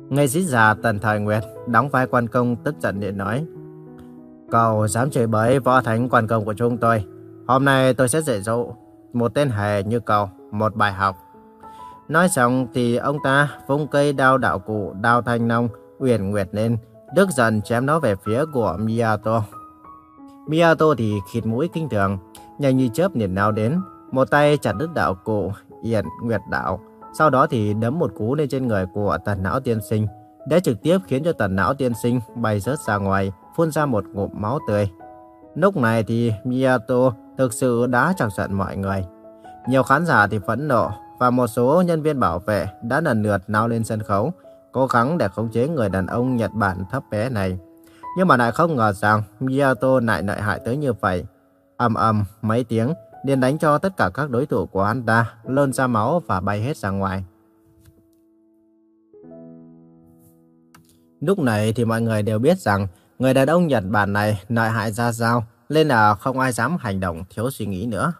Nghệ sĩ già Tần Thời Nguyệt đóng vai quan công tức giận điện nói Cậu dám chửi bới võ thánh quan công của chúng tôi. Hôm nay tôi sẽ dạy dỗ một tên hề như cậu một bài học. Nói xong thì ông ta vung cây đao đạo cụ đao thanh long uyển nguyệt lên, đức dần chém nó về phía của Miyato. Miyato thì khịt mũi kinh thường, nhanh như chớp liền nào đến, một tay chặt đứt đạo cụ Yển nguyệt đạo, sau đó thì đấm một cú lên trên người của tần não tiên sinh, đã trực tiếp khiến cho tần não tiên sinh bay rớt ra ngoài, phun ra một ngụm máu tươi. Lúc này thì Miyato thực sự đã chọc giận mọi người. Nhiều khán giả thì phẫn nộ và một số nhân viên bảo vệ đã lần lượt lao lên sân khấu, cố gắng để khống chế người đàn ông Nhật Bản thấp bé này. Nhưng mà lại không ngờ rằng Miyato lại lợi hại tới như vậy. ầm ầm mấy tiếng, liền đánh cho tất cả các đối thủ của hắn ta lơn ra máu và bay hết ra ngoài. Lúc này thì mọi người đều biết rằng người đàn ông Nhật Bản này lợi hại ra sao, nên là không ai dám hành động thiếu suy nghĩ nữa.